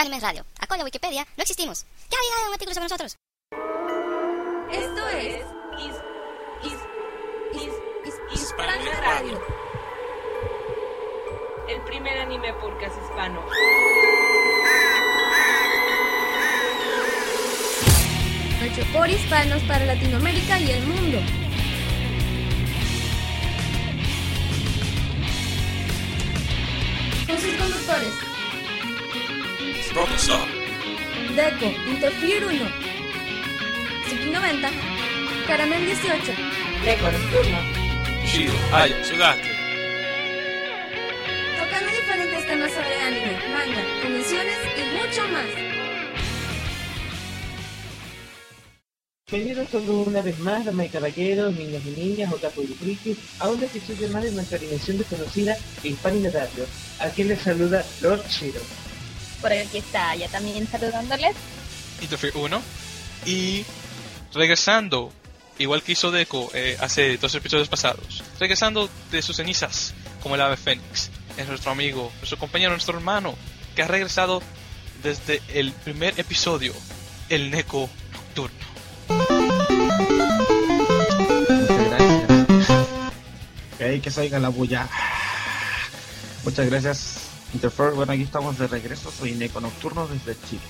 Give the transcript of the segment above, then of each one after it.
Hispanime Radio. Acorde a Wikipedia, no existimos. ¿Qué había un artículo sobre nosotros? Esto es is, is, is, is, Hispanime Radio. El primer anime podcast hispano. Hecho por hispanos para Latinoamérica y el mundo. Con sus conductores. Profesor. Deco, Interfere 1. Suki 90. Caramel 18. Deco Nocturno. Shiro. Aya. Sugate. Tocando diferentes temas sobre anime, manga, convenciones y mucho más. Bienvenidos todos una vez más, damas y caballeros, niños y niñas, otaku y frikis, a un episodio más de nuestra dimensión desconocida Hispanic Radio. Aquí les saluda Lord Shiro. Por aquí está ya también saludándoles. Interfere 1. Y regresando, igual que hizo Deco eh, hace dos episodios pasados, regresando de sus cenizas, como el ave fénix, es nuestro amigo, nuestro compañero, nuestro hermano, que ha regresado desde el primer episodio, el Neko Nocturno. Muchas gracias. Que salga la bulla. Muchas gracias, Interfer. Bueno, aquí estamos de regreso. Soy Neko Nocturno desde Chile.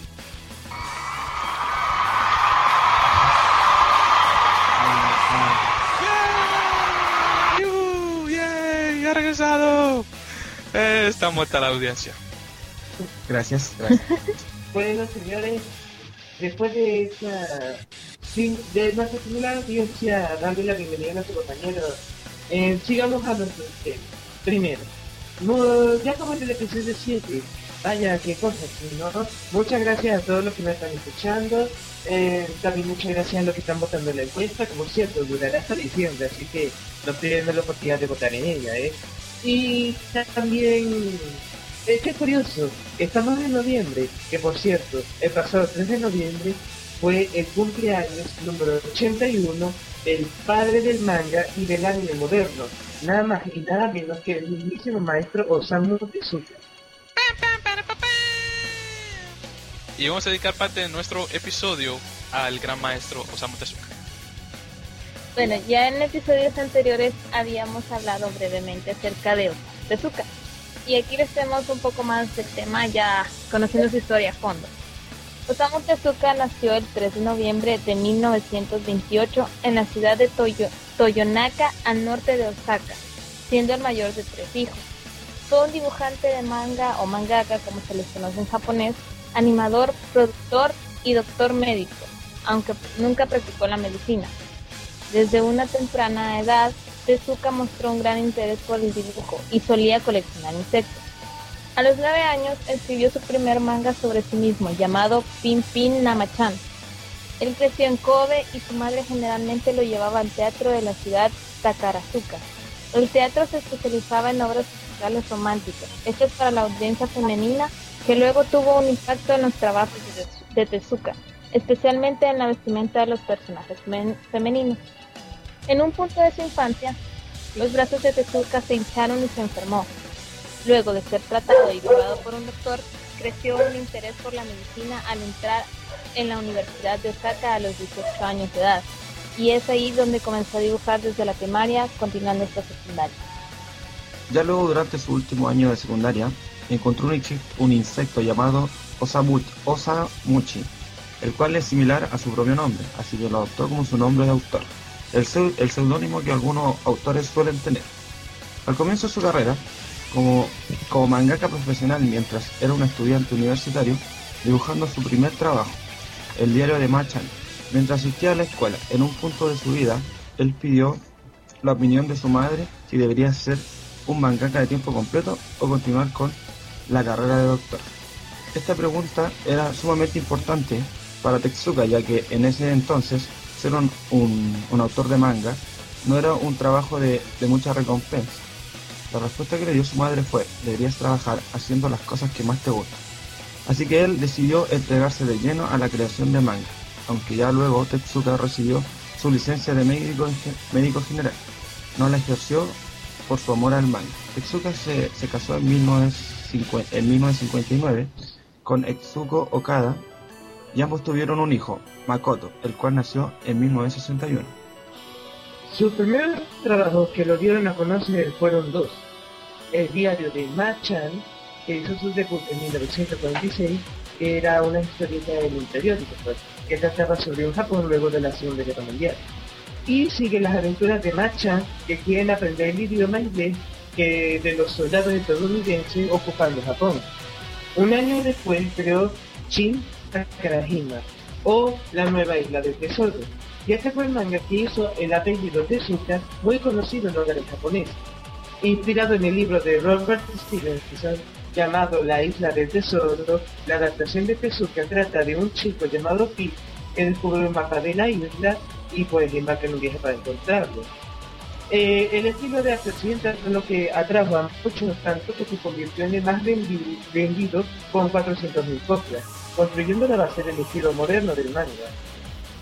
¡Ha regresado! Eh, está muerta la audiencia. Gracias, gracias. Bueno, señores, después de esta de nuestra simulada audiencia, darle la bienvenida a nuestro compañero, eh, sigamos a nuestro tema. Primero, no- ya en el episodio 7, vaya, qué cosas, ¿no? Muchas gracias a todos los que me están escuchando, eh, también muchas gracias a los que están votando en la encuesta, que por cierto, durará hasta diciembre, así que no pierdan la oportunidad de votar en ella, ¿eh? Y también que es curioso, estamos en noviembre, que por cierto, el pasado 3 de noviembre fue el cumpleaños número 81 del padre del manga y del anime moderno, nada más y nada menos que el mismísimo maestro Osamu Tezuka. Y vamos a dedicar parte de nuestro episodio al gran maestro Osamu Tezuka. Bueno, ya en episodios anteriores habíamos hablado brevemente acerca de Osamu Tezuka. Y aquí les tenemos un poco más del tema ya conociendo su historia a fondo. Osamu Tezuka nació el 3 de noviembre de 1928 en la ciudad de Toyo- Toyonaka, al norte de Osaka, siendo el mayor de tres hijos. Fue un dibujante de manga o mangaka, como se les conoce en japonés, animador, productor y doctor médico, aunque nunca practicó la medicina. Desde una temprana edad, Tezuka mostró un gran interés por el dibujo y solía coleccionar insectos. A los nueve años escribió su primer manga sobre sí mismo, llamado Pin Pin Namachan. Él creció en Kobe y su madre generalmente lo llevaba al teatro de la ciudad Takarazuka. El teatro se especializaba en obras musicales románticas, hechas para la audiencia femenina, que luego tuvo un impacto en los trabajos de, Tezu- de Tezuka, especialmente en la vestimenta de los personajes men- femeninos. En un punto de su infancia, los brazos de Tezuka se hincharon y se enfermó. Luego de ser tratado y curado por un doctor, creció un interés por la medicina al entrar en la Universidad de Osaka a los 18 años de edad. Y es ahí donde comenzó a dibujar desde la primaria, continuando hasta secundaria. Ya luego, durante su último año de secundaria, encontró un, inse- un insecto llamado Osamu- Osamuchi, el cual es similar a su propio nombre, así que lo adoptó como su nombre de autor, el, el seudónimo que algunos autores suelen tener. Al comienzo de su carrera, como, como mangaka profesional mientras era un estudiante universitario, dibujando su primer trabajo, el diario de Machan. Mientras asistía a la escuela, en un punto de su vida, él pidió la opinión de su madre si debería ser un mangaka de tiempo completo o continuar con la carrera de doctor. Esta pregunta era sumamente importante para Tetsuka ya que en ese entonces ser un, un- un autor de manga no era un trabajo de, de mucha recompensa. La respuesta que le dio su madre fue, deberías trabajar haciendo las cosas que más te gustan. Así que él decidió entregarse de lleno a la creación de manga, aunque ya luego Tetsuka recibió su licencia de médico, en ge- médico general. No la ejerció por su amor al manga. Tetsuka se, se casó en, 1950 en 1959 con Etsuko Okada y ambos tuvieron un hijo, Makoto, el cual nació en 1961. Sus primeros trabajos que lo dieron a conocer fueron dos. El diario de Ma-chan, que hizo su debut en 1946, que era una historieta del periódico, pues, que trataba sobre un Japón luego de la Segunda Guerra Mundial. Y sigue las aventuras de Ma-chan, que quieren aprender el idioma inglés que de los soldados estadounidenses ocupando Japón. Un año después creó Shin Sakurajima, o La Nueva Isla del Tesoro, y este fue el manga que hizo el apellido Tezuka, muy conocido en hogares japoneses. Inspirado en el libro de Robert Stevenson llamado La Isla del Tesoro, la adaptación de Tezuka trata de un chico llamado Pete que descubre un mapa de la isla y pues embarca en un viaje para encontrarlo. Eh, el estilo de arte occidental fue lo que atrajo a muchos tanto que se convirtió en el más vendi- vendido con 400.000 copias, construyendo la base del estilo moderno del manga.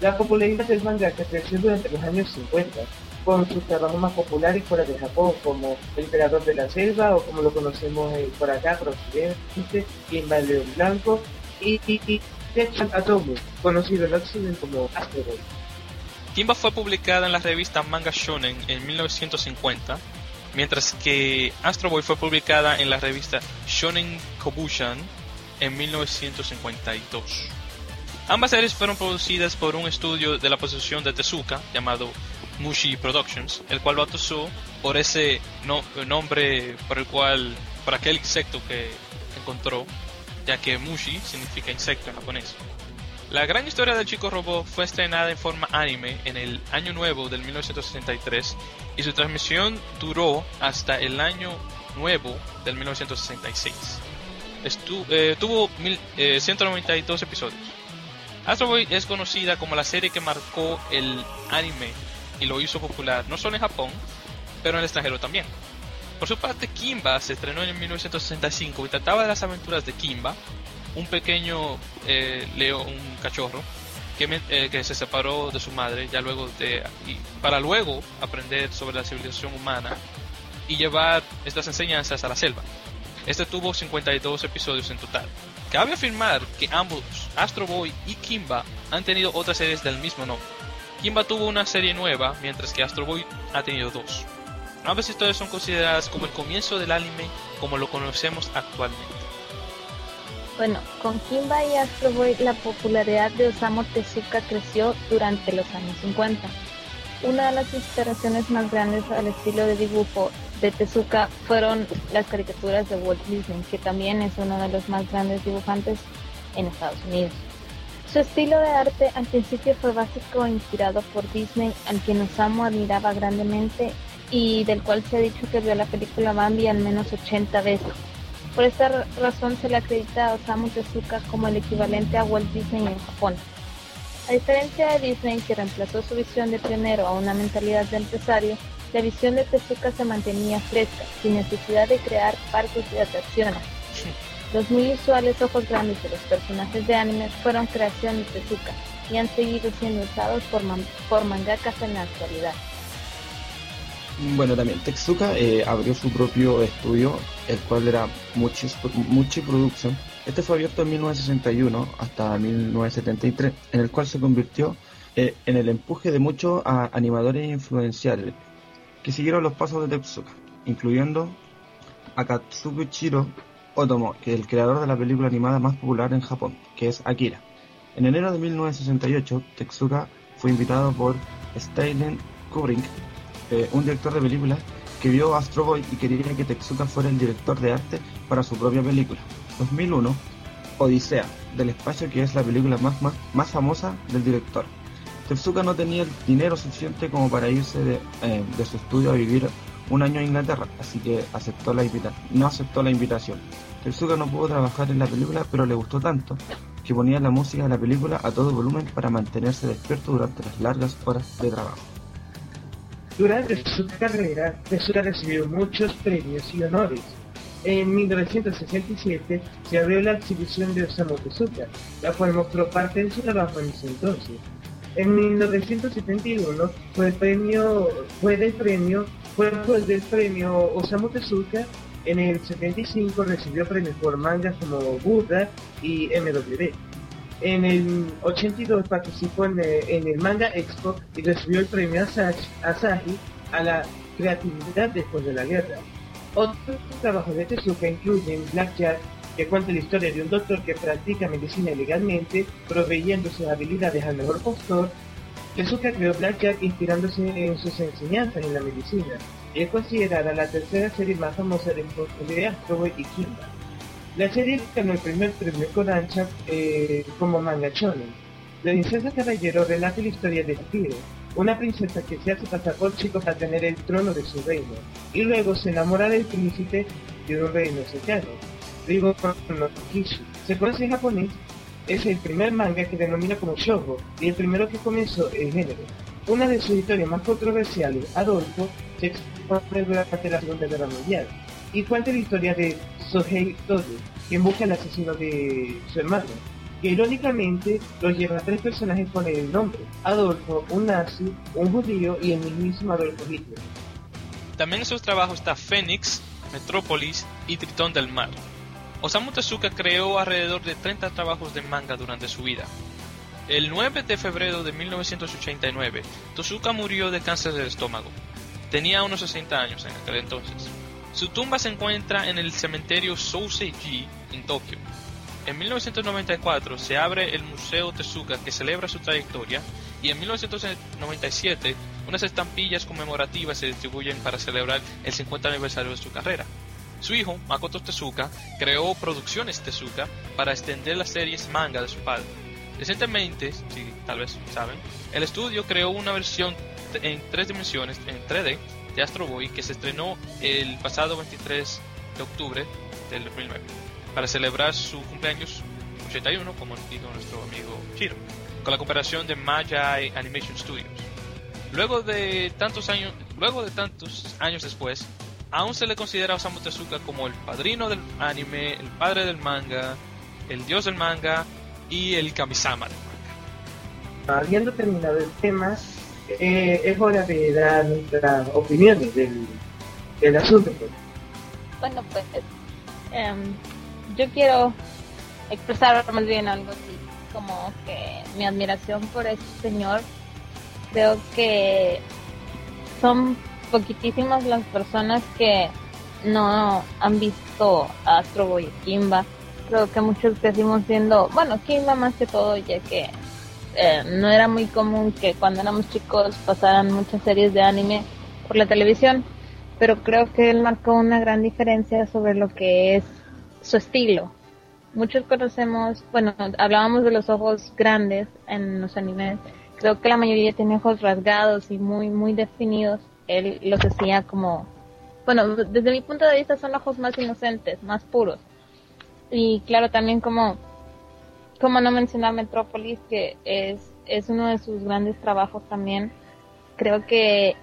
La popularidad del manga creció durante los años 50, con sus trabajos más populares fuera de Japón, como El Emperador de la Selva, o como lo conocemos eh, por acá, por Occidente, León Blanco, y, y, Atomu, conocido en Occidente como Astro Boy. Kimba fue publicada en la revista Manga Shonen en 1950, mientras que Astro Boy fue publicada en la revista Shonen Kobushan en 1952. Ambas series fueron producidas por un estudio de la posición de Tezuka llamado Mushi Productions, el cual bautizó por ese no- nombre por el cual por aquel insecto que encontró, ya que Mushi significa insecto en japonés. La gran historia del chico robot fue estrenada en forma anime en el año nuevo del 1963 y su transmisión duró hasta el año nuevo del 1966. Estu- eh, tuvo mil- eh, 192 episodios. Astro Boy es conocida como la serie que marcó el anime y lo hizo popular no solo en Japón, pero en el extranjero también. Por su parte, Kimba se estrenó en 1965 y trataba de las aventuras de Kimba, un pequeño eh, un cachorro, eh, que se separó de su madre ya luego para luego aprender sobre la civilización humana y llevar estas enseñanzas a la selva. Este tuvo 52 episodios en total. Cabe afirmar que ambos, Astro Boy y Kimba, han tenido otras series del mismo nombre. Kimba tuvo una serie nueva, mientras que Astro Boy ha tenido dos. Ambas historias son consideradas como el comienzo del anime como lo conocemos actualmente. Bueno, con Kimba y Astro Boy la popularidad de Osamu Tezuka creció durante los años 50. Una de las inspiraciones más grandes al estilo de dibujo de Tezuka fueron las caricaturas de Walt Disney, que también es uno de los más grandes dibujantes en Estados Unidos. Su estilo de arte al principio fue básico e inspirado por Disney, al quien Osamu admiraba grandemente y del cual se ha dicho que vio la película Bambi al menos 80 veces. Por esta ra- razón se le acredita a Osamu Tezuka como el equivalente a Walt Disney en Japón. A diferencia de Disney, que reemplazó su visión de pionero a una mentalidad de empresario, la visión de Tezuka se mantenía fresca, sin necesidad de crear parques de atracciones. Los muy usuales ojos grandes de los personajes de anime fueron creación de Tezuka y han seguido siendo usados por, man- por mangakas en la actualidad. Bueno, también Tezuka eh, abrió su propio estudio, el cual era Muchi, Production. Este fue abierto en 1961 hasta 1973, en el cual se convirtió eh, en el empuje de muchos a- animadores influenciales que siguieron los pasos de Tezuka, incluyendo a Katsuchiro Otomo, que es el creador de la película animada más popular en Japón, que es Akira. En enero de 1968, Tezuka fue invitado por Stanley Kubrick eh, un director de películas que vio Astro Boy y quería que Tezuka fuera el director de arte para su propia película. 2001, Odisea del espacio, que es la película más famosa del director. Tezuka no tenía el dinero suficiente como para irse de, eh, su estudio a vivir un año en Inglaterra, así que aceptó la invita no aceptó la invitación. Tezuka no pudo trabajar en la película, pero le gustó tanto que ponía la música de la película a todo volumen para mantenerse despierto durante las largas horas de trabajo. Durante su carrera, Tezuka recibió muchos premios y honores. En 1967 se abrió la exhibición de Osamu Tezuka, la cual mostró parte de su trabajo en ese entonces. En 1971 fue el premio, fue del premio, fue del premio Osamu Tezuka En el 75 recibió premios por mangas como Buddha y MW. En el 82 participó en el, Manga Expo y recibió el premio Asahi, Asahi a la creatividad después de la guerra. Otros trabajos de Tezuka incluyen Blackjack, que cuenta la historia de un doctor que practica medicina ilegalmente, proveyendo sus habilidades al mejor postor. Tezuka creó Blackjack inspirándose en sus enseñanzas en la medicina, y es considerada la tercera serie más famosa de, de Astro y Kimba. La serie ganó el primer premio Kodansha eh, como manga shonen. La princesa caballero relata la historia de Spiro, una princesa que se hace pasar por chico para tener el trono de su reino, y luego se enamora del príncipe de un reino cercano. Rigo no Kishi. Se conoce en japonés, es el primer manga que denomina como shoujo y el primero que comenzó el género. Una de sus historias más controversiales, Adolfo, se expone durante la Segunda Guerra Mundial y cuenta la historia de Sohei Todo, quien busca al asesino de su hermano, que irónicamente lo lleva a tres personajes con el nombre, Adolfo, un nazi, un judío y el mismísimo Adolfo Hitler. También en sus trabajos está Fénix, Metrópolis y Tritón del Mar. Osamu Tezuka creó alrededor de 30 trabajos de manga durante su vida. El 9 de febrero de 1989, Tezuka murió de cáncer del estómago. Tenía unos 60 años en aquel entonces. Su tumba se encuentra en el cementerio Sousei-ji en Tokio. En 1994 se abre el Museo Tezuka que celebra su trayectoria y en 1997 unas estampillas conmemorativas se distribuyen para celebrar el 50 aniversario de su carrera. Su hijo, Makoto Tezuka, creó Producciones Tezuka para extender las series manga de su padre. Recientemente, si tal vez saben, el estudio creó una versión en tres dimensiones, en 3D, de Astro Boy que se estrenó el pasado 23 de octubre del 2009 para celebrar su cumpleaños 81, como dijo nuestro amigo Chiro, con la cooperación de Magi Animation Studios. Luego de tantos años, luego de tantos años después, aún se le considera a Osamu Tezuka como el padrino del anime, el padre del manga, el dios del manga y el kamisama del manga. Habiendo terminado el tema, eh, es hora de dar nuestras opiniones del, del asunto. Pues. Bueno, pues em, yo quiero expresar más bien algo así, como que mi admiración por este señor. Creo que son poquitísimas las personas que no han visto a Astro Boy y Kimba. Creo que muchos crecimos viendo, bueno, Kimba más que todo, ya que eh, no era muy común que cuando éramos chicos pasaran muchas series de anime por la televisión, pero creo que él marcó una gran diferencia sobre lo que es su estilo. Muchos conocemos, bueno, hablábamos de los ojos grandes en los animes. Creo que la mayoría tiene ojos rasgados y muy, muy definidos. Él los hacía como, bueno, desde mi punto de vista son ojos más inocentes, más puros. Y claro, también como, como no mencionar Metrópolis, que es, es uno de sus grandes trabajos también. Creo que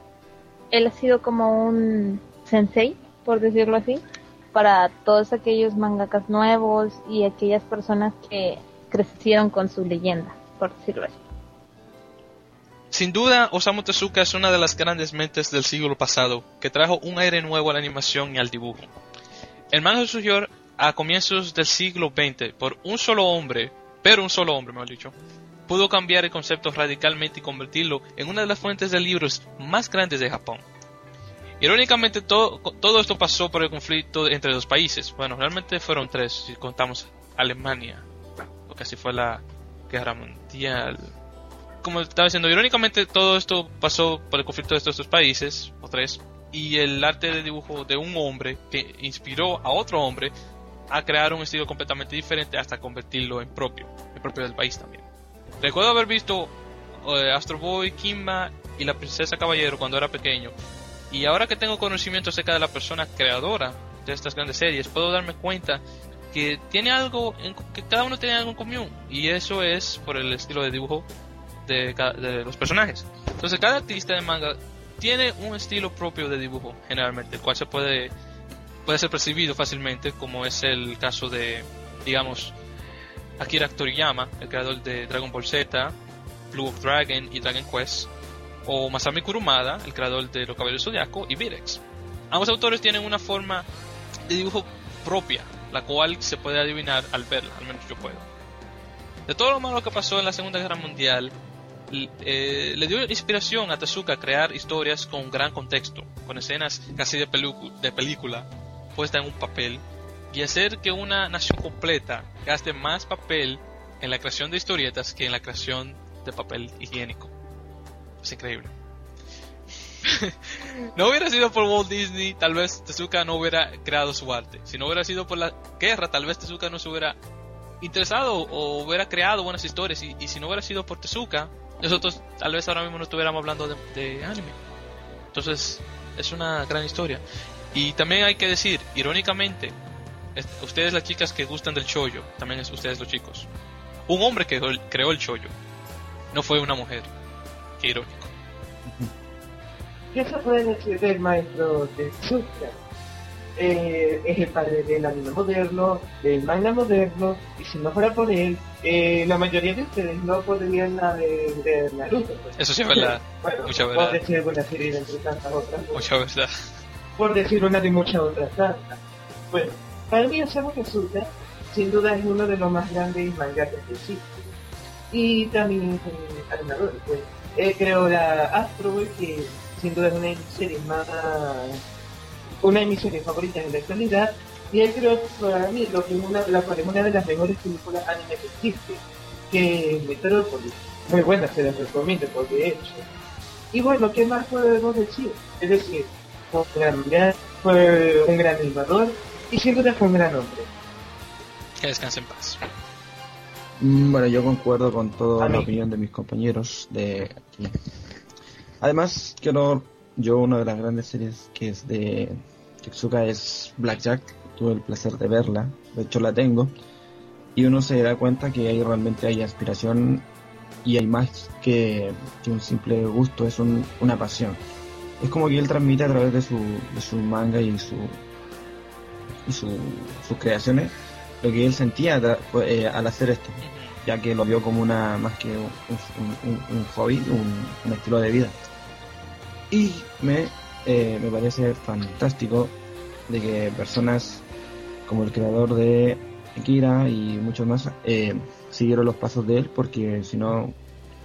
él ha sido como un sensei, por decirlo así, para todos aquellos mangakas nuevos y aquellas personas que crecieron con su leyenda, por decirlo así. Sin duda, Osamu Tezuka es una de las grandes mentes del siglo pasado, que trajo un aire nuevo a la animación y al dibujo. El manga surgió a comienzos del siglo XX por un solo hombre, pero un solo hombre, mejor dicho, pudo cambiar el concepto radicalmente y convertirlo en una de las fuentes de libros más grandes de Japón. Irónicamente, todo, esto pasó por el conflicto entre dos países. Bueno, realmente fueron tres, si contamos Alemania, porque así fue la guerra mundial. Como estaba diciendo, irónicamente todo esto pasó por el conflicto de estos dos países, o tres, y el arte de dibujo de un hombre que inspiró a otro hombre a crear un estilo completamente diferente hasta convertirlo en propio, en propio del país también. Recuerdo haber visto eh, Astro Boy, Kimba y la Princesa Caballero cuando era pequeño y ahora que tengo conocimiento acerca de la persona creadora de estas grandes series, puedo darme cuenta que tiene algo, en, que cada uno tiene algo en común. Y eso es por el estilo de dibujo de, los personajes. Entonces cada artista de manga tiene un estilo propio de dibujo, generalmente, el cual se puede, puede ser percibido fácilmente, como es el caso de, digamos, Akira Toriyama, el creador de Dragon Ball Z, Blue of Dragon y Dragon Quest, o Masami Kurumada, el creador de Los Caballeros Zodiaco, y Virex. Ambos autores tienen una forma de dibujo propia, la cual se puede adivinar al verla, al menos yo puedo. De todo lo malo que pasó en la Segunda Guerra Mundial, eh, le dio inspiración a Tezuka a crear historias con un gran contexto, con escenas casi de, de película puesta en un papel, y hacer que una nación completa gaste más papel en la creación de historietas que en la creación de papel higiénico. Es increíble. no hubiera sido por Walt Disney, tal vez Tezuka no hubiera creado su arte. Si no hubiera sido por la guerra, tal vez Tezuka no se hubiera interesado o hubiera creado buenas historias. Y, y si no hubiera sido por Tezuka, nosotros tal vez ahora mismo no estuviéramos hablando de, de anime. Entonces, es una gran historia. Y también hay que decir, irónicamente, es- ustedes las chicas que gustan del chollo, también es ustedes los chicos. Un hombre que creó el chollo, no fue una mujer. Qué irónico. ¿Qué se puede decir del maestro Tezuka? Eh, es el padre del anime moderno, del manga moderno, y si no fuera por él, eh, la mayoría de ustedes no podrían haber ver Naruto. pues. Eso sí es verdad. Bueno, Mucha por verdad. decir una serie de entre tantas otras. pues. Mucha verdad. por decir una de muchas otras tantas. Bueno, para mí Osamu Tezuka sin duda es uno de los más grandes mangakas que existe. Y también es un animador. Pues. Él creó la Astro Boy, que sin duda es una de mis series más... una de mis series favoritas en la actualidad. Y él creó para mí lo que es una, la cual es una de las mejores películas anime que existe, que es Metropolis. Muy buena, se las recomiendo porque he hecho. Y bueno, ¿qué más podemos decir? Es decir, fue un gran fue un gran animador y sin duda fue un gran hombre. Que descanse en paz. Mm, Bueno, yo concuerdo con toda la opinión de mis compañeros de aquí. Además, quiero yo una de las grandes series que es de Tezuka es Blackjack. Tuve el placer de verla, de hecho la tengo. Y uno se da cuenta que ahí realmente hay aspiración y hay más que, un simple gusto, es un- una pasión. Es como que él transmite a través de su, manga y su y su- sus creaciones lo que él sentía tra- eh, al hacer esto ya que lo vio como una más que un, hobby, un, estilo de vida. Y me, eh, me parece fantástico de que personas como el creador de Akira y muchos más eh, siguieron los pasos de él, porque si no,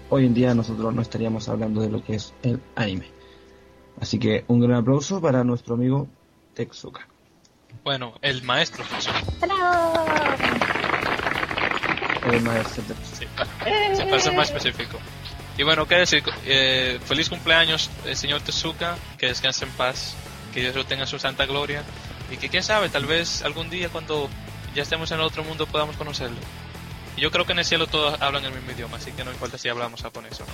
hoy en día nosotros no estaríamos hablando de lo que es el anime. Así que un gran aplauso para nuestro amigo Tetsuka. Bueno, el maestro. ¡Bravo! El maestro Sí, para, sí, para ser más específico. Y bueno, qué decir, Eh, feliz cumpleaños, eh, señor Tezuka, que descanse en paz, que Dios lo tenga en su santa gloria, y que quién sabe, tal vez algún día cuando ya estemos en otro mundo podamos conocerlo. Y yo creo que en el cielo todos hablan el mismo idioma, así que no importa si hablamos japonés o no.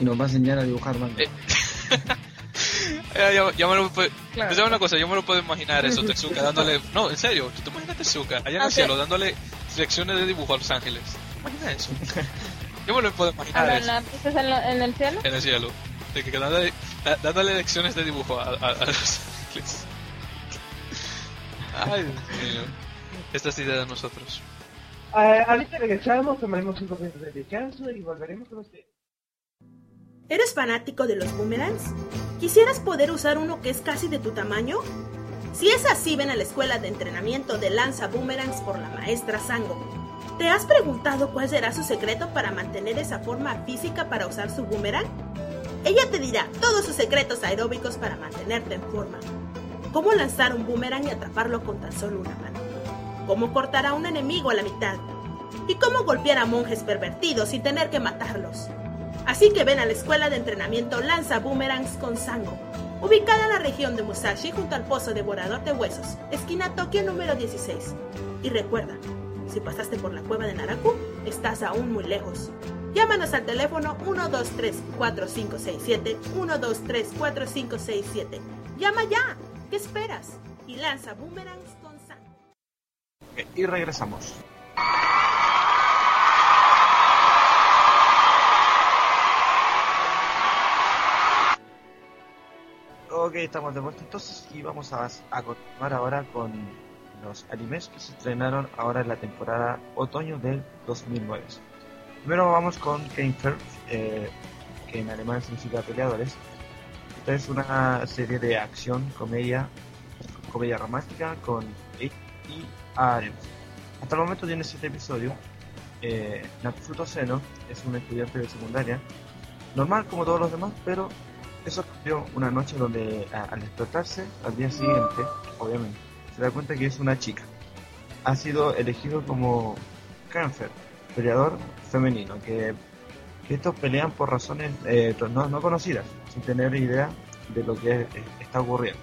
Y nos va a enseñar a dibujar manga. Eh, ya, ya me lo puedo, ¿sabes una cosa, yo me lo puedo imaginar eso, Tezuka dándole, no, en serio, ¿tú te imaginas Tezuka allá en el Ok. cielo dándole lecciones de dibujo a los ángeles? ¿Te imaginas eso? Yo me lo puedo ¿A imaginar eso. lápices en, lo- en el cielo? en el cielo. De que dándole, dándole lecciones de dibujo a, a, a los ángeles. Ay, Dios mío. Estas ideas de nosotros. Ah, ahorita regresamos, tomaremos cinco minutos de descanso y volveremos con ustedes. ¿Eres fanático de los boomerangs? ¿Quisieras poder usar uno que es casi de tu tamaño? Si es así, ven a la escuela de entrenamiento de lanza boomerangs por la maestra Sango. ¿Te has preguntado cuál será su secreto para mantener esa forma física para usar su boomerang? Ella te dirá todos sus secretos aeróbicos para mantenerte en forma. Cómo lanzar un boomerang y atraparlo con tan solo una mano. Cómo cortar a un enemigo a la mitad. Y cómo golpear a monjes pervertidos sin tener que matarlos. Así que ven a la escuela de entrenamiento Lanza Boomerangs con Sango, ubicada en la región de Musashi junto al Pozo Devorador de Huesos, esquina Tokio número 16. Y recuerda, si pasaste por la cueva de Naraku, estás aún muy lejos. Llámanos al teléfono 123-4567, 123-4567. ¡Llama ya! ¿Qué esperas? Y lanza Boomerangs con Sango. Y regresamos. Ok, estamos de vuelta entonces y vamos a, a continuar ahora con los animes que se estrenaron ahora en la temporada otoño del 2009. Primero vamos con Kämpfer, eh, que en alemán significa peleadores. Esta es una serie de acción, comedia, comedia romántica con Eiichi Areus. Hasta el momento tiene 7 episodios. Eh, Natsuto Seno es un estudiante de secundaria, normal como todos los demás, pero eso cambió una noche donde al despertarse al día siguiente, obviamente, se da cuenta que es una chica. Ha sido elegido como Canfer, peleador femenino, que, que estos pelean por razones eh, no, no conocidas, sin tener idea de lo que eh, está ocurriendo.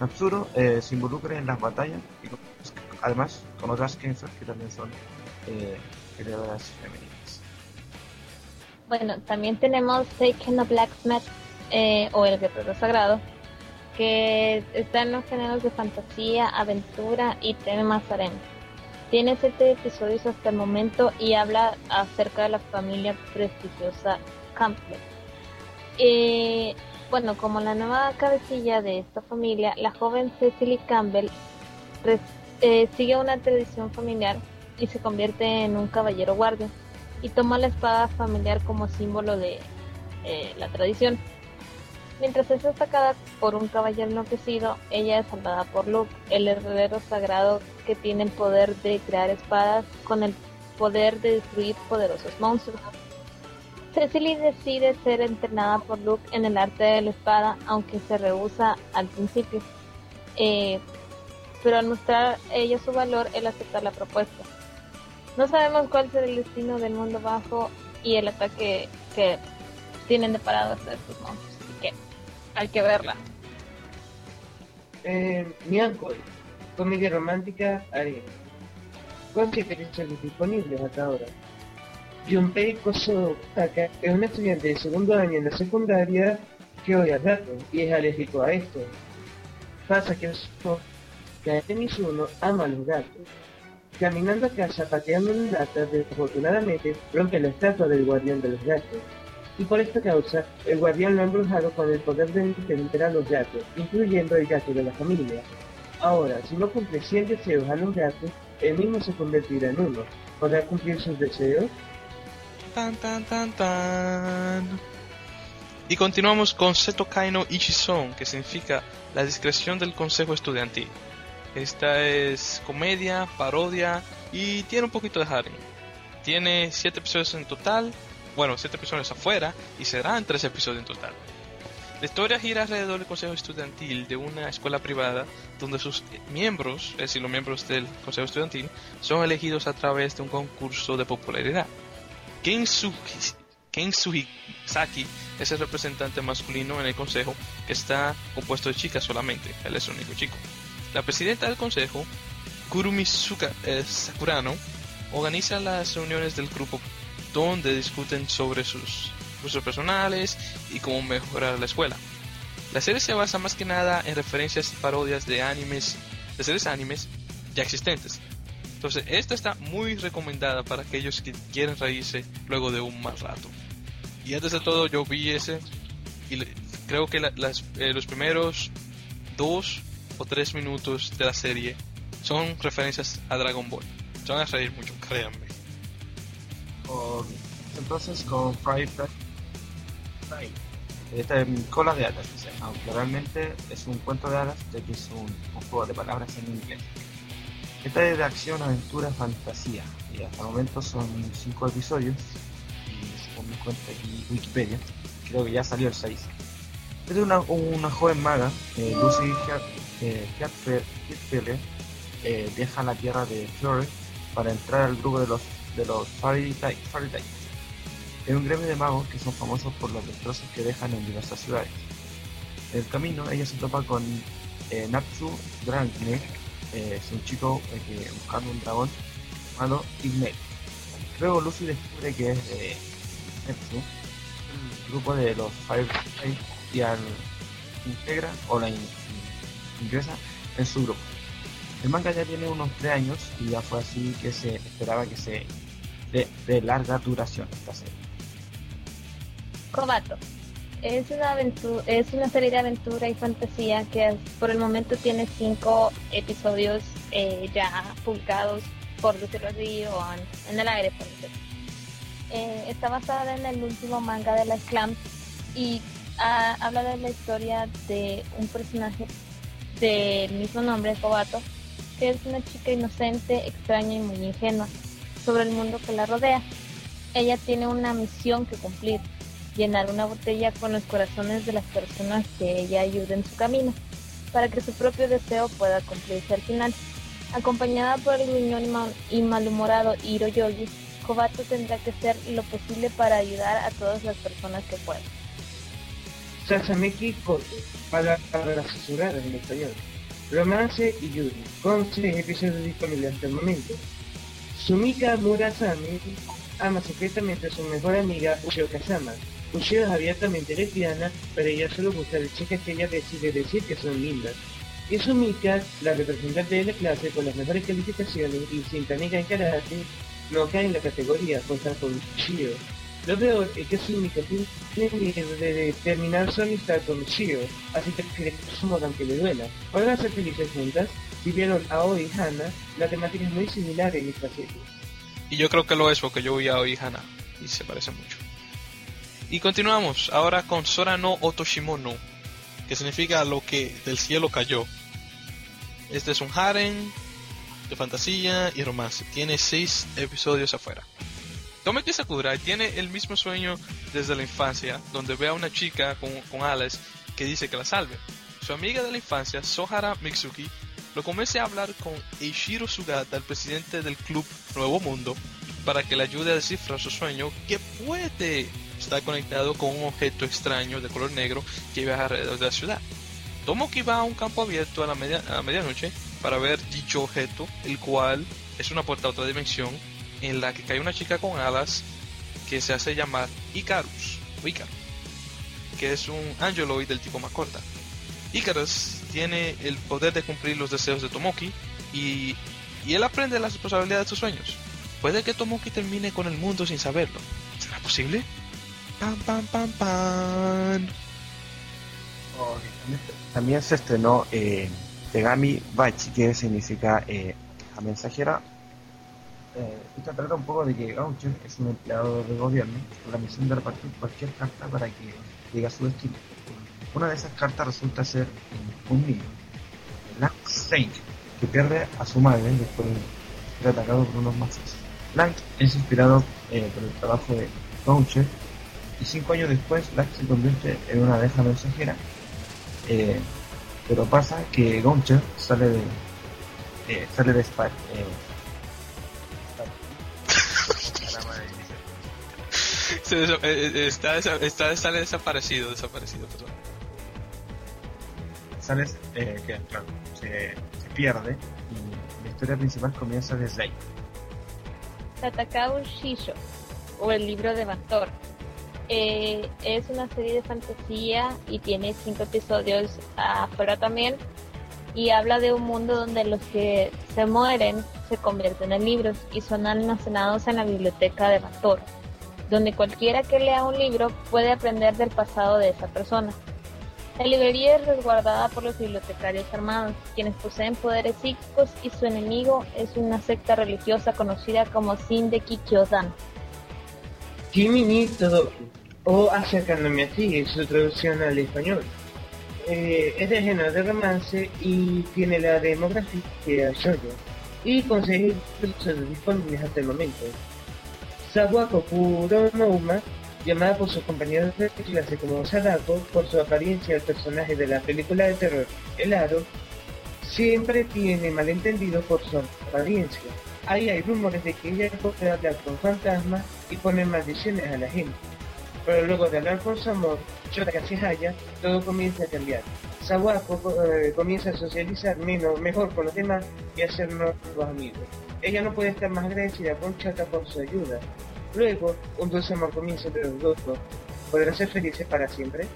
Natsuro eh, se involucra en las batallas y además con otras Kenfer que también son eh, femeninas. Bueno, también tenemos Taken a Blacksmith eh, o El Guerrero Sagrado, que está en los géneros de fantasía, aventura y temas harem. Tiene siete episodios hasta el momento y habla acerca de la familia prestigiosa Campbell. Eh, bueno, como la nueva cabecilla de esta familia, la joven Cecily Campbell eh, sigue una tradición familiar y se convierte en un caballero guardia y toma la espada familiar como símbolo de eh, la tradición. Mientras es atacada por un caballero enloquecido, ella es salvada por Luke, el heredero sagrado que tiene el poder de crear espadas con el poder de destruir poderosos monstruos. Cecily decide ser entrenada por Luke en el arte de la espada, aunque se rehúsa al principio. Eh, pero al mostrar ella su valor, él acepta la propuesta. No sabemos cuál será el destino del mundo bajo y el ataque que tienen de parado hasta estos monstruos. Hay que verla. Eh, Miankoi, comedia romántica Ariel. Con episodios disponibles hasta ahora. Junpei Koso es un estudiante de segundo año en la secundaria que odia gatos y es alérgico a esto. Pasa que su Mizuno ama a los gatos. Caminando a casa pateando una lata, desafortunadamente rompe la estatua del guardián de los gatos. Y por esta causa, el guardián lo ha embrujado con el poder de entender a los gatos, incluyendo el gato de la familia. Ahora, si no cumple 100 deseos a los gatos, el mismo se convertirá en uno. ¿Podrá cumplir sus deseos? Tan tan tan tan. Y continuamos con Seto Kaino Ichison, que significa la discreción del consejo estudiantil. Esta es comedia, parodia y tiene un poquito de harem. Tiene 7 episodios en total, bueno, 7 episodios afuera y serán 3 episodios en total. La historia gira alrededor del consejo estudiantil de una escuela privada donde sus miembros, es decir, los miembros del consejo estudiantil, son elegidos a través de un concurso de popularidad. Ken Suhisaki es el representante masculino en el consejo que está compuesto de chicas solamente, él es el único chico. La presidenta del consejo, Kurumi Suka- eh, Sakurano, organiza las reuniones del grupo donde discuten sobre sus gustos personales y cómo mejorar la escuela. La serie se basa más que nada en referencias y parodias de animes, de series animes ya existentes. Entonces, esta está muy recomendada para aquellos que quieren reírse luego de un mal rato. Y antes de todo, yo vi ese y creo que la- las- eh, los primeros dos o tres minutos de la serie son referencias a Dragon Ball. Se van a reír mucho, créanme. Ok. Entonces con Fry Fry. Esta es cola de dice, aunque realmente es un cuento de hadas, ya que es un, juego de palabras en inglés. Esta es de acción, aventura, fantasía, y hasta el momento son 5 episodios, y según mi cuenta aquí Wikipedia, creo que ya salió el 6. Es de una, una joven maga, eh, Lucy Hat- eh, Hatfield, eh, la tierra de Flores para entrar al grupo de los de los Fairy. Es un gremio de magos que son famosos por los destrozos que dejan en diversas ciudades. En el camino ella se topa con eh, Natsu Dragne, eh, es un chico eh, buscando un dragón llamado Ignite. Luego Lucy descubre que es de Natsu, el grupo de los Fairy y al integra o la in- ingresa en su grupo. El manga ya tiene unos 3 años y ya fue así que se esperaba que se de, larga duración esta serie. Kobato. Es una, aventu- es una serie de aventura y fantasía que por el momento tiene cinco episodios eh, ya publicados, por decirlo así, en, el aire, por. Eh, está basada en el último manga de la Slam y habla de la historia de un personaje del mismo nombre, Kobato, que es una chica inocente, extraña y muy ingenua sobre el mundo que la rodea. Ella tiene una misión que cumplir, llenar una botella con los corazones de las personas que ella ayude en su camino, para que su propio deseo pueda cumplirse al final. Acompañada por el gruñón y ma- y malhumorado Hiroyogi, Kobato tendrá que hacer lo posible para ayudar a todas las personas que pueda. Sasameki para para censurada en español. Romance y Yuri, con seis episodios disponibles hasta el momento. Sumika Murasami ama secretamente a su mejor amiga Ushio Kazama. Ushio es abiertamente lesbiana, pero ella solo gusta de chicas que ella decide decir que son lindas. Y Sumika, la representante de la clase con las mejores calificaciones y sin tánica en karate, no cae en la categoría, pues está con Ushio. Lo peor es que Sumika tiene miedo de terminar su amistad con Shio, así que quiere que le duela. Podrán ser felices juntas. Si vieron a Oi y Hana, la temática es muy similar en esta serie. Y yo creo que lo es porque yo vi a Oi Hana y se parece mucho. Y continuamos ahora con Sora no Otoshimono, que significa lo que del cielo cayó. Este es un harem de fantasía y romance. Tiene seis episodios afuera. Tomeki Sakurai tiene el mismo sueño desde la infancia, donde ve a una chica con, con alas que dice que la salve. Su amiga de la infancia, Sohara Mitsuki, lo convence a hablar con Eiichiro Sugata, el presidente del club Nuevo Mundo, para que le ayude a descifrar su sueño que puede estar conectado con un objeto extraño de color negro que viaja alrededor de la ciudad. Tomoki va a un campo abierto a la, media- a medianoche para ver dicho objeto, el cual es una puerta a otra dimensión en la que cae una chica con alas que se hace llamar Icarus, o Ícaro, que es un angeloid del tipo Macorta. Icarus tiene el poder de cumplir los deseos de Tomoki y, él aprende las responsabilidades de sus sueños. Puede que Tomoki termine con el mundo sin saberlo. ¿Será posible? Pam, pam, pam, pam. También se estrenó eh, Tegami Bachi, que significa eh, a mensajera. Eh, esta trata un poco de que es un empleado del gobierno con la misión de repartir cualquier carta para que llegue a su destino. Una de esas cartas resulta ser un niño, Lance Saint, que pierde a su madre después de ser atacado por unos machos. Lance es inspirado eh, por el trabajo de Gaucher y cinco años después Lance se convierte en una abeja mensajera eh, pero pasa que Goncher sale de eh, sale de Spa- caramba, dice. Se desa- eh, está, está, sale desaparecido, desaparecido. perdón. Sale eh, que claro, se, pierde y la historia principal comienza desde ahí Tatakao Shisho, o el libro de Bantor. Eh, es una serie de fantasía y tiene cinco episodios afuera también. Y habla de un mundo donde los que se mueren se convierten en libros y son almacenados en la biblioteca de Bantor, donde cualquiera que lea un libro puede aprender del pasado de esa persona. La librería es resguardada por los bibliotecarios armados, quienes poseen poderes psíquicos y su enemigo es una secta religiosa conocida como Sindeki Kyodan. Kimi Todoki, o Acercándome a es su traducción al español. Eh, es de género de romance y tiene la demografía de Shoujo, y con seis episodios disponibles hasta el momento. Sawako Kuro no Uma, llamada por sus compañeros de clase como Sadako por su apariencia al personaje de la película de terror El Aro, siempre tiene malentendido por su apariencia. Ahí hay rumores de que ella puede hablar con fantasmas y poner maldiciones a la gente. Pero luego de hablar con su amor, Shota Kashihaya, todo comienza a cambiar. Sawako eh, comienza a socializar menos, mejor con los demás y a ser nuevos amigos. Ella no puede estar más agradecida con Chota por su ayuda. Luego, un dulce amor comienza entre los dos. ¿Podrán ser felices para siempre?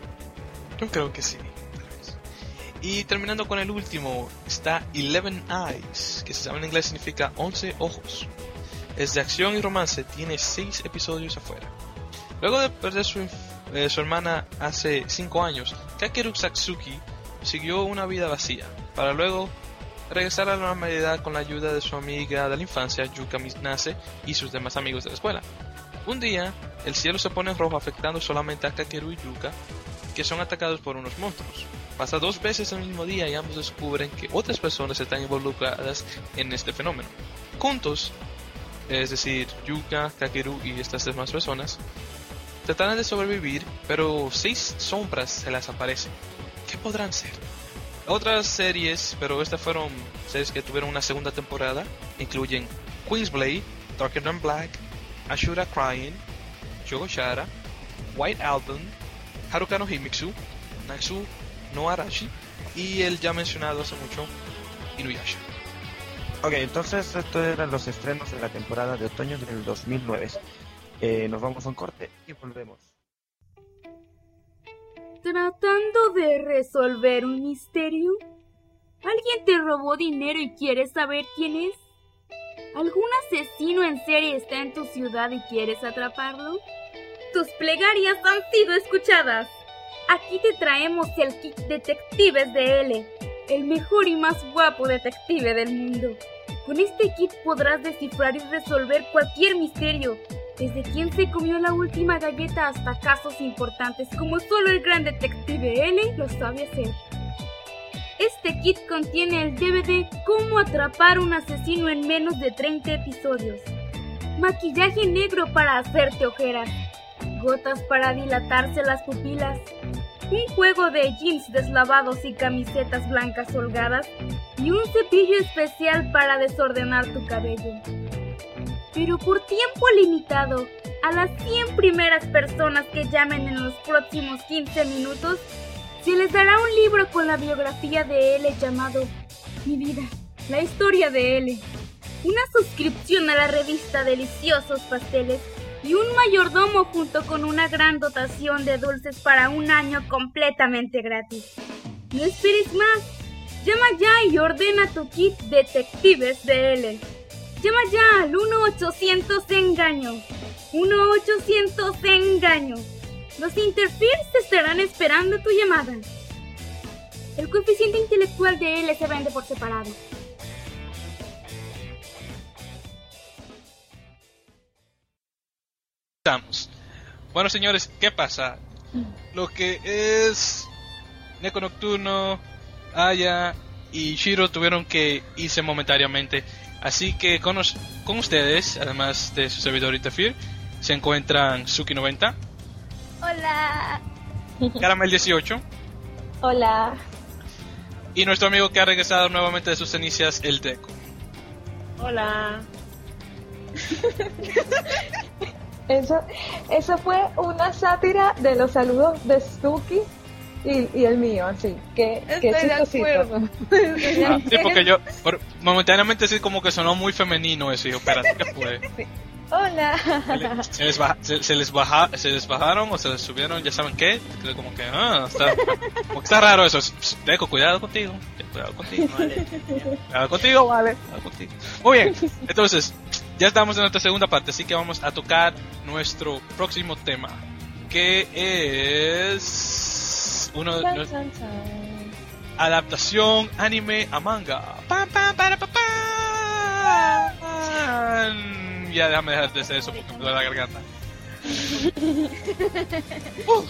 Yo creo que sí. Y terminando con el último, está Eleven Eyes, que se sabe en inglés significa 11 ojos. Es de acción y romance, tiene 6 episodios afuera. Luego de perder su, eh, su hermana hace 5 años, Kakeru Satsuki siguió una vida vacía, para luego regresar a la normalidad con la ayuda de su amiga de la infancia, Yuka Minase, y sus demás amigos de la escuela. Un día, el cielo se pone rojo afectando solamente a Kakeru y Yuka, que son atacados por unos monstruos. pasa dos veces el mismo día y ambos descubren que otras personas están involucradas en este fenómeno. Juntos, es decir, Yuka, Kakeru y estas demás personas, tratarán de sobrevivir, pero seis sombras se las aparecen. ¿Qué podrán ser? Otras series, pero estas fueron series que tuvieron una segunda temporada, incluyen Queensblade, Darker Than Black, Ashura Crying, Yogo Shara, White Album, Haruka no Himitsu, Natsu no Arashi y el ya mencionado hace mucho Inuyasha. Ok, entonces estos eran los estrenos de la temporada de otoño del 2009. Eh, nos vamos a un corte y volvemos. ¿Tratando de resolver un misterio? ¿Alguien te robó dinero y quieres saber quién es? ¿Algún asesino en serie está en tu ciudad y quieres atraparlo? Tus plegarias han sido escuchadas. Aquí te traemos el kit Detectives de L, el mejor y más guapo detective del mundo. Con este kit podrás descifrar y resolver cualquier misterio, desde quién se comió la última galleta hasta casos importantes como solo el gran detective L lo sabe hacer. Este kit contiene el DVD Cómo atrapar un asesino en menos de 30 episodios. Maquillaje negro para hacerte ojeras. Gotas para dilatarse las pupilas. Un juego de jeans deslavados y camisetas blancas holgadas. Y un cepillo especial para desordenar tu cabello. Pero por tiempo limitado, a las 100 primeras personas que llamen en los próximos 15 minutos, se les dará un libro con la biografía de L llamado Mi vida, la historia de L. Una suscripción a la revista Deliciosos Pasteles y un mayordomo junto con una gran dotación de dulces para un año completamente gratis. No esperes más. Llama ya y ordena tu kit Detectives de L. Llama ya al 1-800 engaño. 1-800 engaño. Los Interfears estarán esperando tu llamada. El coeficiente intelectual de L se vende por separado. Estamos. Bueno, señores, ¿qué pasa? Lo que es Neko Nocturno, Aya y Shiro tuvieron que irse momentáneamente. Así que con, con ustedes, además de su servidor Interfere, se encuentran Suki90, Hola. Caramel 18 Hola. y nuestro amigo que ha regresado nuevamente de sus cenizas, el Deco. Hola. Eso, eso fue una sátira de los saludos de Stuki y, y el mío, así. Que, que Estoy de acuerdo. Ah, sí, porque yo, por- momentáneamente sí como que sonó muy femenino eso, y yo, espérate, ¿qué fue? Hola. Se les, baja- se, se les baja, se les bajaron o se les subieron, ya saben qué, que como que, ah, está, como que está raro eso. Deco, cuidado contigo, cuidado contigo, vale. Cuidado contigo, vale. Cuidado contigo. Muy bien, entonces, ya estamos en nuestra segunda parte, así que vamos a tocar nuestro próximo tema, que es uno de adaptación anime a manga. Pam, pam, para, pa, pam. Ya déjame dejar de hacer eso porque me duele la garganta. Uf.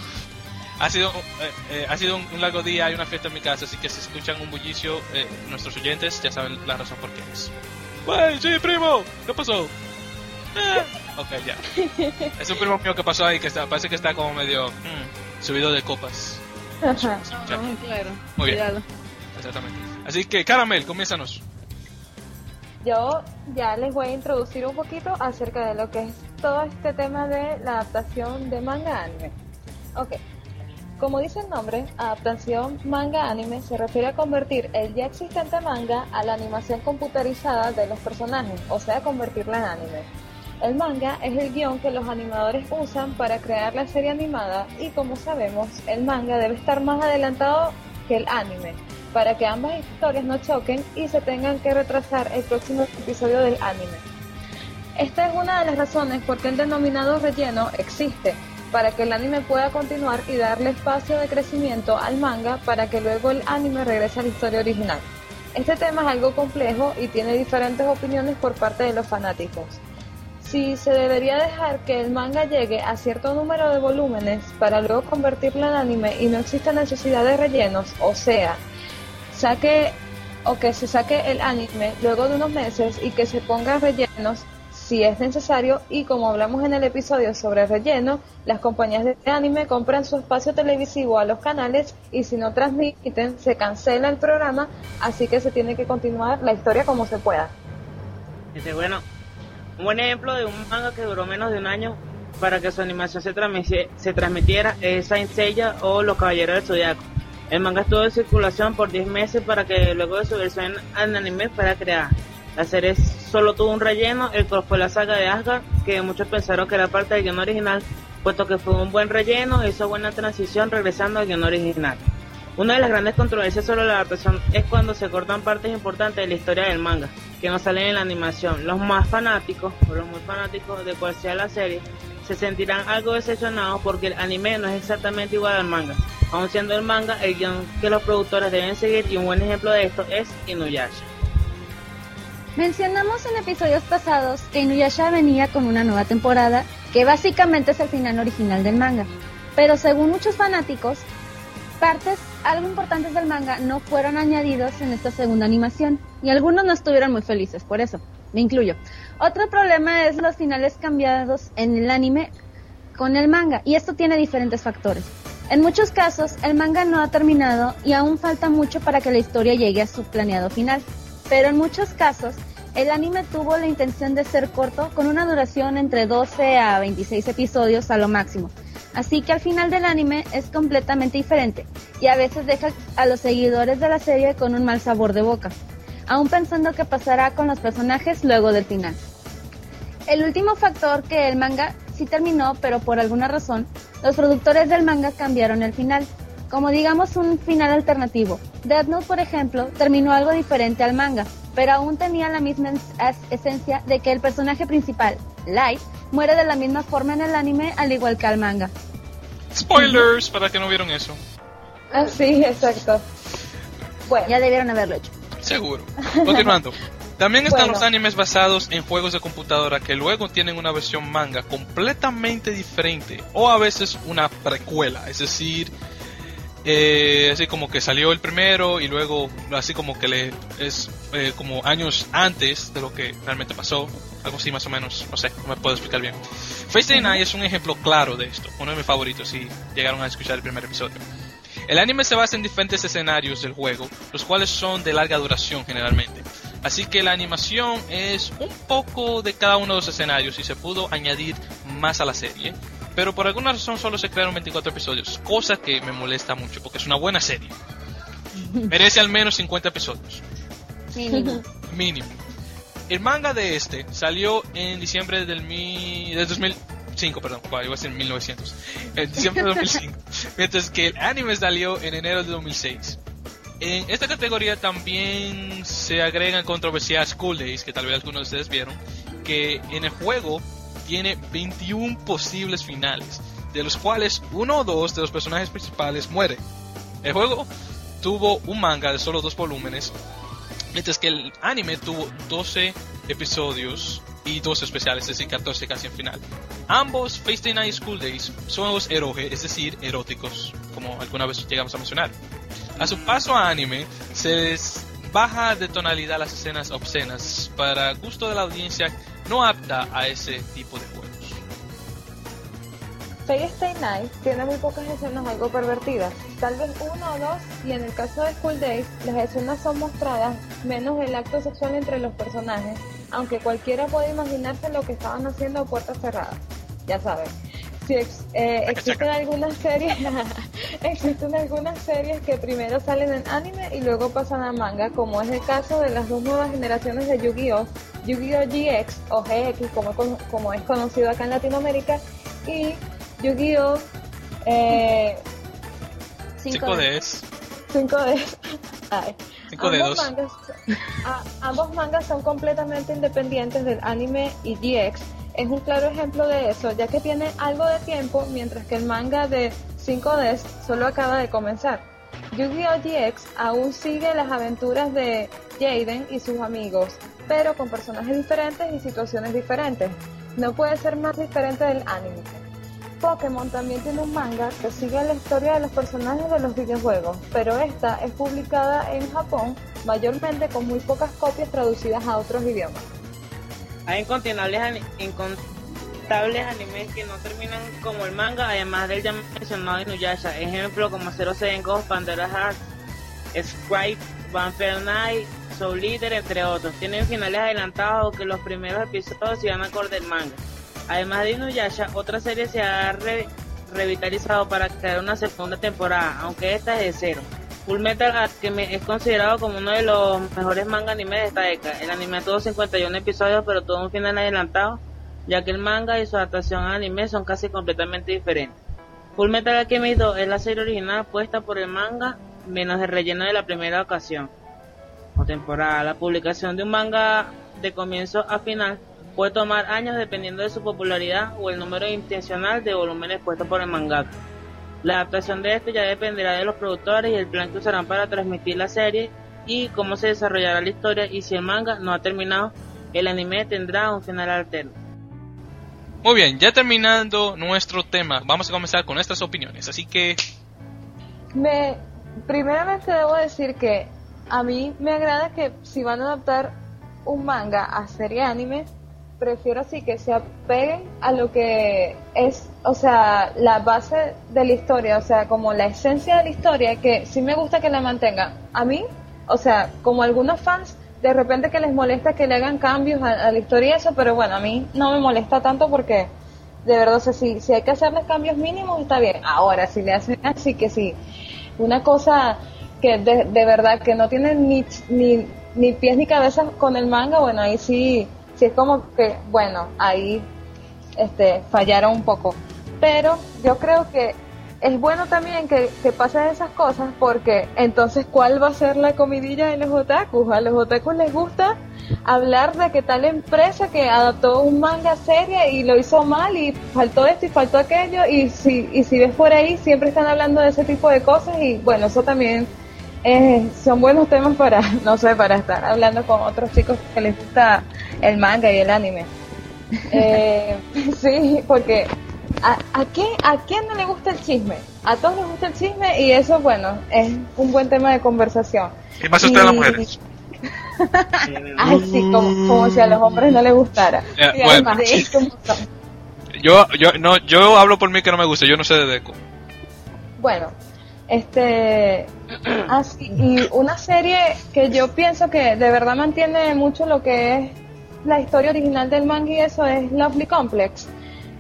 Ha sido, eh, eh, ha sido un, un largo día y una fiesta en mi casa, así que si escuchan un bullicio, eh, nuestros oyentes ya saben la razón por qué es. ¡Wey, sí, primo! ¿Qué pasó? Eh. Ok, ya. Es un primo mío que pasó ahí que está, parece que está como medio mm, subido de copas. Ajá. Ah, claro. Muy bien. Cuidado. Exactamente. Así que, Caramel, comienzanos. Yo ya les voy a introducir un poquito acerca de lo que es todo este tema de la adaptación de manga anime. Ok, como dice el nombre, adaptación manga anime se refiere a convertir el ya existente manga a la animación computerizada de los personajes, o sea, convertirla en anime. El manga es el guion que los animadores usan para crear la serie animada y como sabemos, el manga debe estar más adelantado que el anime, para que ambas historias no choquen y se tengan que retrasar el próximo episodio del anime. Esta es una de las razones por qué el denominado relleno existe, para que el anime pueda continuar y darle espacio de crecimiento al manga para que luego el anime regrese a la historia original. Este tema es algo complejo y tiene diferentes opiniones por parte de los fanáticos. si se debería dejar que el manga llegue a cierto número de volúmenes para luego convertirlo en anime y no existe necesidad de rellenos, o sea, saque o que se saque el anime luego de unos meses y que se ponga rellenos si es necesario y como hablamos en el episodio sobre relleno, las compañías de anime compran su espacio televisivo a los canales y si no transmiten se cancela el programa, así que se tiene que continuar la historia como se pueda. Este, bueno, un buen ejemplo de un manga que duró menos de un año para que su animación se, transmisi- se transmitiera es Saint Seiya o Los Caballeros del Zodiaco. El manga estuvo en circulación por 10 meses para que luego de su versión en anime fuera creada. La serie solo tuvo un relleno, el cual fue la saga de Asgard, que muchos pensaron que era parte del guion original, puesto que fue un buen relleno, hizo buena transición regresando al guion original. Una de las grandes controversias sobre la adaptación es cuando se cortan partes importantes de la historia del manga, que no salen en la animación. Los más fanáticos, o los muy fanáticos de cual sea la serie, se sentirán algo decepcionados porque el anime no es exactamente igual al manga. Aun siendo el manga el guion que los productores deben seguir y un buen ejemplo de esto es Inuyasha. Mencionamos en episodios pasados que Inuyasha venía con una nueva temporada, que básicamente es el final original del manga. Pero según muchos fanáticos, partes algo importantes del manga no fueron añadidos en esta segunda animación, y algunos no estuvieron muy felices por eso, me incluyo. Otro problema es los finales cambiados en el anime con el manga, y esto tiene diferentes factores. En muchos casos, el manga no ha terminado y aún falta mucho para que la historia llegue a su planeado final. Pero en muchos casos, el anime tuvo la intención de ser corto con una duración entre 12 a 26 episodios a lo máximo. Así que al final del anime es completamente diferente y a veces deja a los seguidores de la serie con un mal sabor de boca, aún pensando qué pasará con los personajes luego del final. El último factor que el manga sí terminó, pero por alguna razón, los productores del manga cambiaron el final, como digamos un final alternativo. Death Note, por ejemplo, terminó algo diferente al manga, pero aún tenía la misma es- esencia de que el personaje principal, Light, muere de la misma forma en el anime al igual que al manga. Spoilers para que no vieron eso. Ah, sí, exacto. Bueno. Ya debieron haberlo hecho. Seguro. Continuando. También están Bueno. los animes basados en juegos de computadora que luego tienen una versión manga completamente diferente o a veces una precuela, es decir, eh, así como que salió el primero y luego así como que le es eh, como años antes de lo que realmente pasó, algo así más o menos, no sé, no me puedo explicar bien. Face Day Night es un ejemplo claro de esto, uno de mis favoritos si llegaron a escuchar el primer episodio. El anime se basa en diferentes escenarios del juego, los cuales son de larga duración generalmente. Así que la animación es un poco de cada uno de los escenarios y se pudo añadir más a la serie. Pero por alguna razón solo se crearon 24 episodios, cosa que me molesta mucho porque es una buena serie. Merece al menos 50 episodios, Mínimo. mínimo. El manga de este salió en diciembre del, mi... del 2005, perdón, iba a decir 1900. En diciembre de 2005. mientras que el anime salió en enero de 2006. En esta categoría también se agregan controversias School Days, que tal vez algunos de ustedes vieron, que en el juego tiene 21 posibles finales, de los cuales uno o dos de los personajes principales mueren. El juego tuvo un manga de solo dos volúmenes, mientras que el anime tuvo 12 episodios y dos especiales, es decir, 14 casi en final. Ambos Face Day Night School Days son juegos eroge, es decir, eróticos, como alguna vez llegamos a mencionar. A su paso a anime, se baja de tonalidad las escenas obscenas para gusto de la audiencia no apta a ese tipo de juegos. Fate Stay Night tiene muy pocas escenas algo pervertidas, tal vez uno o dos, y en el caso de School Days, las escenas son mostradas menos el acto sexual entre los personajes, aunque cualquiera puede imaginarse lo que estaban haciendo a puertas cerradas. Ya saben. Si ex- eh, existen algunas series, existen algunas series que primero salen en anime y luego pasan a manga, como es el caso de las dos nuevas generaciones de Yu-Gi-Oh! Yu-Gi-Oh! GX o GX, como, como es conocido acá en Latinoamérica, y Yu-Gi-Oh! Eh, 5Ds. 5D. Ay. 5D2. Ambos mangas, a- ambos mangas son completamente independientes del anime y GX. Es un claro ejemplo de eso, ya que tiene algo de tiempo, mientras que el manga de 5D solo acaba de comenzar. Yu-Gi-Oh! GX aún sigue las aventuras de Jaden y sus amigos, pero con personajes diferentes y situaciones diferentes. no puede ser más diferente del anime. Pokémon también tiene un manga que sigue la historia de los personajes de los videojuegos, pero esta es publicada en Japón mayormente con muy pocas copias traducidas a otros idiomas. Hay incontables, incontables animes que no terminan como el manga, además del ya mencionado Inuyasha. Ejemplo como Zero Seven Ghost, Pandora Heart, Sprite, Vampire Knight, Soul Leader, entre otros. Tienen finales adelantados que los primeros episodios iban acorde al manga. Además de Inuyasha, otra serie se ha re- revitalizado para crear una segunda temporada, aunque esta es de cero. Full Metal Alchemist es considerado como uno de los mejores manga anime de esta década. El anime tuvo 51 episodios, pero tuvo un final adelantado, ya que el manga y su adaptación a anime son casi completamente diferentes. Full Metal Alchemist 2 es la serie original puesta por el manga, menos el relleno de la primera ocasión o temporada. La publicación de un manga de comienzo a final puede tomar años dependiendo de su popularidad o el número intencional de volúmenes puestos por el mangaka. La adaptación de este ya dependerá de los productores y el plan que usarán para transmitir la serie y cómo se desarrollará la historia y si el manga no ha terminado, el anime tendrá un final alterno. Muy bien, ya terminando nuestro tema, vamos a comenzar con nuestras opiniones. Así que, Me, primeramente debo decir que a mí me agrada que si van a adaptar un manga a serie anime, prefiero así que se apeguen a lo que es, o sea, la base de la historia, o sea, como la esencia de la historia, que sí me gusta que la mantengan. A mí, o sea, como algunos fans, de repente que les molesta que le hagan cambios a, la historia y eso, pero bueno, a mí no me molesta tanto porque de verdad, o sea, si, si hay que hacerles cambios mínimos, está bien. Ahora, si le hacen así que sí, una cosa que de, de verdad que no tiene ni, ni, ni pies ni cabeza con el manga, bueno, ahí sí, sí es como que, bueno, ahí este, fallaron un poco. Pero yo creo que es bueno también que, que pasen esas cosas porque entonces ¿cuál va a ser la comidilla de los otakus? A los otakus les gusta hablar de que tal empresa que adaptó un manga serie y lo hizo mal y faltó esto y faltó aquello y si, y si ves por ahí siempre están hablando de ese tipo de cosas y bueno, eso también eh, son buenos temas para, no sé, para estar hablando con otros chicos que les gusta el manga y el anime. Eh, sí, porque ¿a, a, quién, ¿a quién no le gusta el chisme? A todos les gusta el chisme y eso, bueno, es un buen tema de conversación. ¿qué pasa usted a las mujeres? Ay, sí, como, como si a los hombres no les gustara. Eh, Y bueno. además, como son. Yo, yo, no, yo hablo por mí que no me gusta, yo no sé de Deco. Bueno, este, así, y una serie que yo pienso que de verdad mantiene mucho lo que es la historia original del manga y eso es Lovely Complex.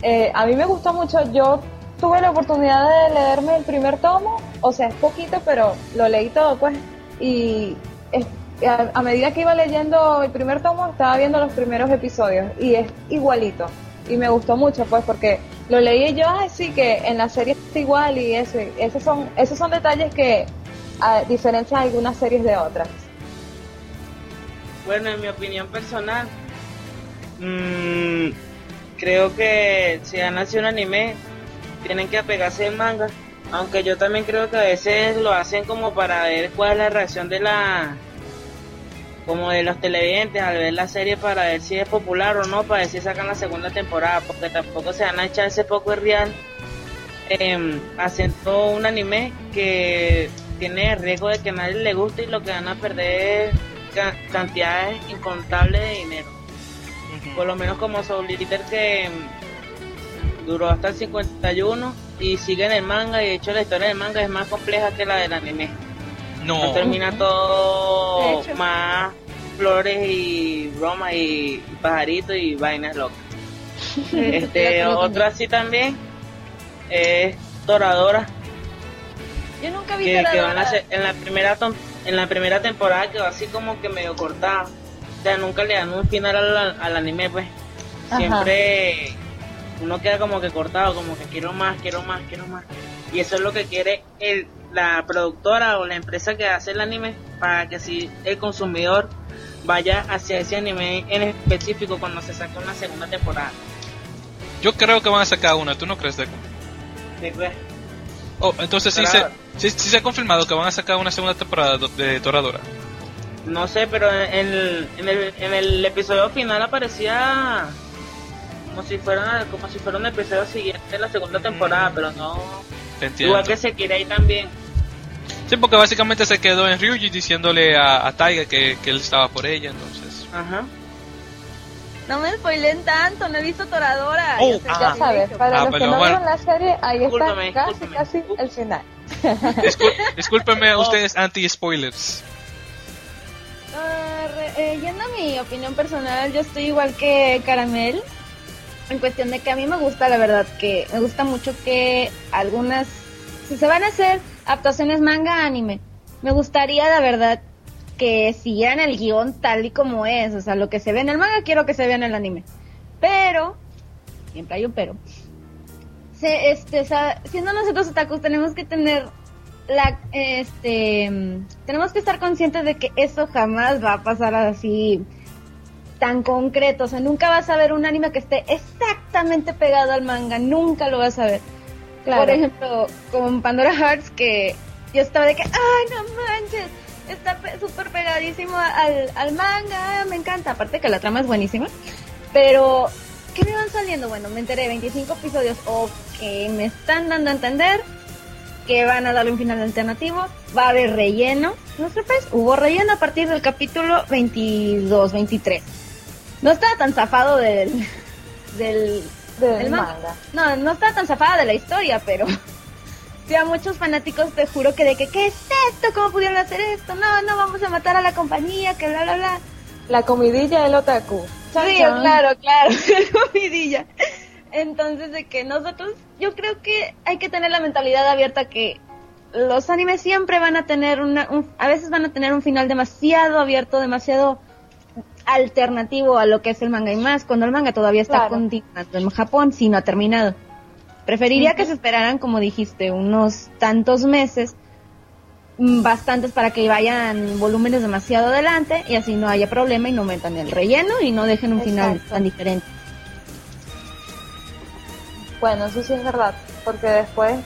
Eh, a mí me gustó mucho, yo tuve la oportunidad de leerme el primer tomo, o sea, es poquito, pero lo leí todo, pues, y a, medida que iba leyendo el primer tomo, estaba viendo los primeros episodios, y es igualito, y me gustó mucho, pues, porque lo leí yo, ay, sí, que en la serie está igual, y eso, esos son, esos son detalles que a, diferencian algunas series de otras. Bueno, en mi opinión personal, mm, creo que si a hacer un anime, tienen que apegarse al manga. Aunque yo también creo que a veces lo hacen como para ver cuál es la reacción de la como de los televidentes al ver la serie para ver si es popular o no, para ver si sacan la segunda temporada, porque tampoco se van a echar ese poco de real eh, haciendo un anime que tiene riesgo de que a nadie le guste y lo que van a perder es ca- cantidades incontables de dinero. Por lo menos como Soul Eater que mm, duró hasta el 51 y sigue en el manga y de hecho la historia del manga es más compleja que la del anime. No. termina todo más flores y bromas y pajaritos y vainas locas. Este, otro así también es Toradora, Yo nunca vi que, que van a hacer en la primera tom- en la primera temporada quedó así como que medio cortada. O sea, nunca le dan un final al, al anime, pues. Ajá. Siempre uno queda como que cortado, como que quiero más, quiero más, quiero más. Y eso es lo que quiere el, la productora o la empresa que hace el anime para que si el consumidor vaya hacia ese anime en específico cuando se saca una segunda temporada. Yo creo que van a sacar una, ¿tú no crees, Deco? Después, Oh, entonces sí se, sí, sí se ha confirmado que van a sacar una segunda temporada de Toradora. No sé, pero en el, en el, en el episodio final aparecía como si fuera como si fuera un episodio siguiente de la segunda temporada, pero no Te entiendo. igual que se quiere ahí también. Sí, porque básicamente se quedó en Ryuji diciéndole a, a Taiga que, que él estaba por ella, entonces. Ajá. No me spoilen tanto, no he visto Toradora. Oh, Ya ah. Ya sabes, para Ah, los que no bueno. vieron la serie, ahí está casi, discúlpame. casi el final. Discul- discúlpenme ustedes anti-spoilers. Re- eh, yendo a mi opinión personal, yo estoy igual que Caramel. En cuestión de que a mí me gusta, la verdad, que me gusta mucho que algunas. Si se van a hacer adaptaciones manga anime, me gustaría, la verdad, que siguieran el guion tal y como es. O sea, lo que se ve en el manga, quiero que se vea en el anime. Pero, siempre hay un pero. Se, este, o sea, siendo nosotros otakus, tenemos que tener la, este, tenemos que estar conscientes de que eso jamás va a pasar así tan concreto. O sea, nunca vas a ver un anime que esté exactamente pegado al manga, nunca lo vas a ver. Claro. Por ejemplo, con Pandora Hearts, que yo estaba de que, ay, no manches, está pe- súper pegadísimo al, al manga, me encanta. Aparte que la trama es buenísima. Pero, ¿qué me van saliendo? Bueno, me enteré, 25 episodios, o que me están dando a entender que van a darle un final alternativo, va a haber relleno. No sorpresa, hubo relleno a partir del capítulo 22, 23. No estaba tan zafado del, del, Del del manga. manga. No, no estaba tan zafada de la historia, pero sí a muchos fanáticos te juro que de que, ¿qué es esto? ¿Cómo pudieron hacer esto? No, no, vamos a matar a la compañía, que bla, bla, bla. La comidilla del otaku. Chan, Sí, chan. claro, claro, comidilla. Entonces, de que nosotros, yo creo que hay que tener la mentalidad abierta que los animes siempre van a tener una, un- a veces van a tener un final demasiado abierto, demasiado alternativo a lo que es el manga y más cuando el manga todavía está Claro. continuando en Japón si no ha terminado. Preferiría que se esperaran, como dijiste, unos tantos meses, mm, bastantes para que vayan volúmenes demasiado adelante y así no haya problema y no metan el relleno y no dejen un final tan diferente. Bueno, eso sí es verdad, porque después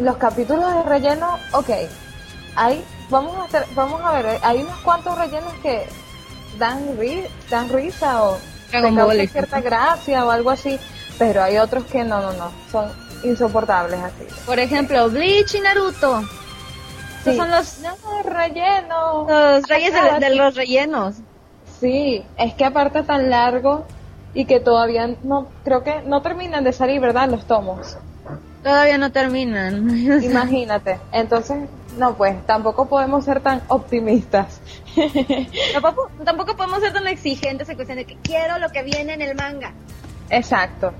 los capítulos de relleno, ok, hay, vamos a hacer, vamos a ver, hay unos cuantos rellenos que dan, ri- dan risa o te causan Ball, cierta gracia o algo así, pero hay otros que no, no, no, son insoportables así. Por ejemplo, Bleach y Naruto. Esos son los, No, relleno. los reyes de, Ah, los rellenos. Sí, es que aparte tan largo y que todavía no, creo que no terminan de salir, ¿verdad? Los tomos. Todavía no terminan. Imagínate. Entonces, no, pues tampoco podemos ser tan optimistas. tampoco, tampoco podemos ser tan exigentes en cuestión de que quiero lo que viene en el manga. Exacto.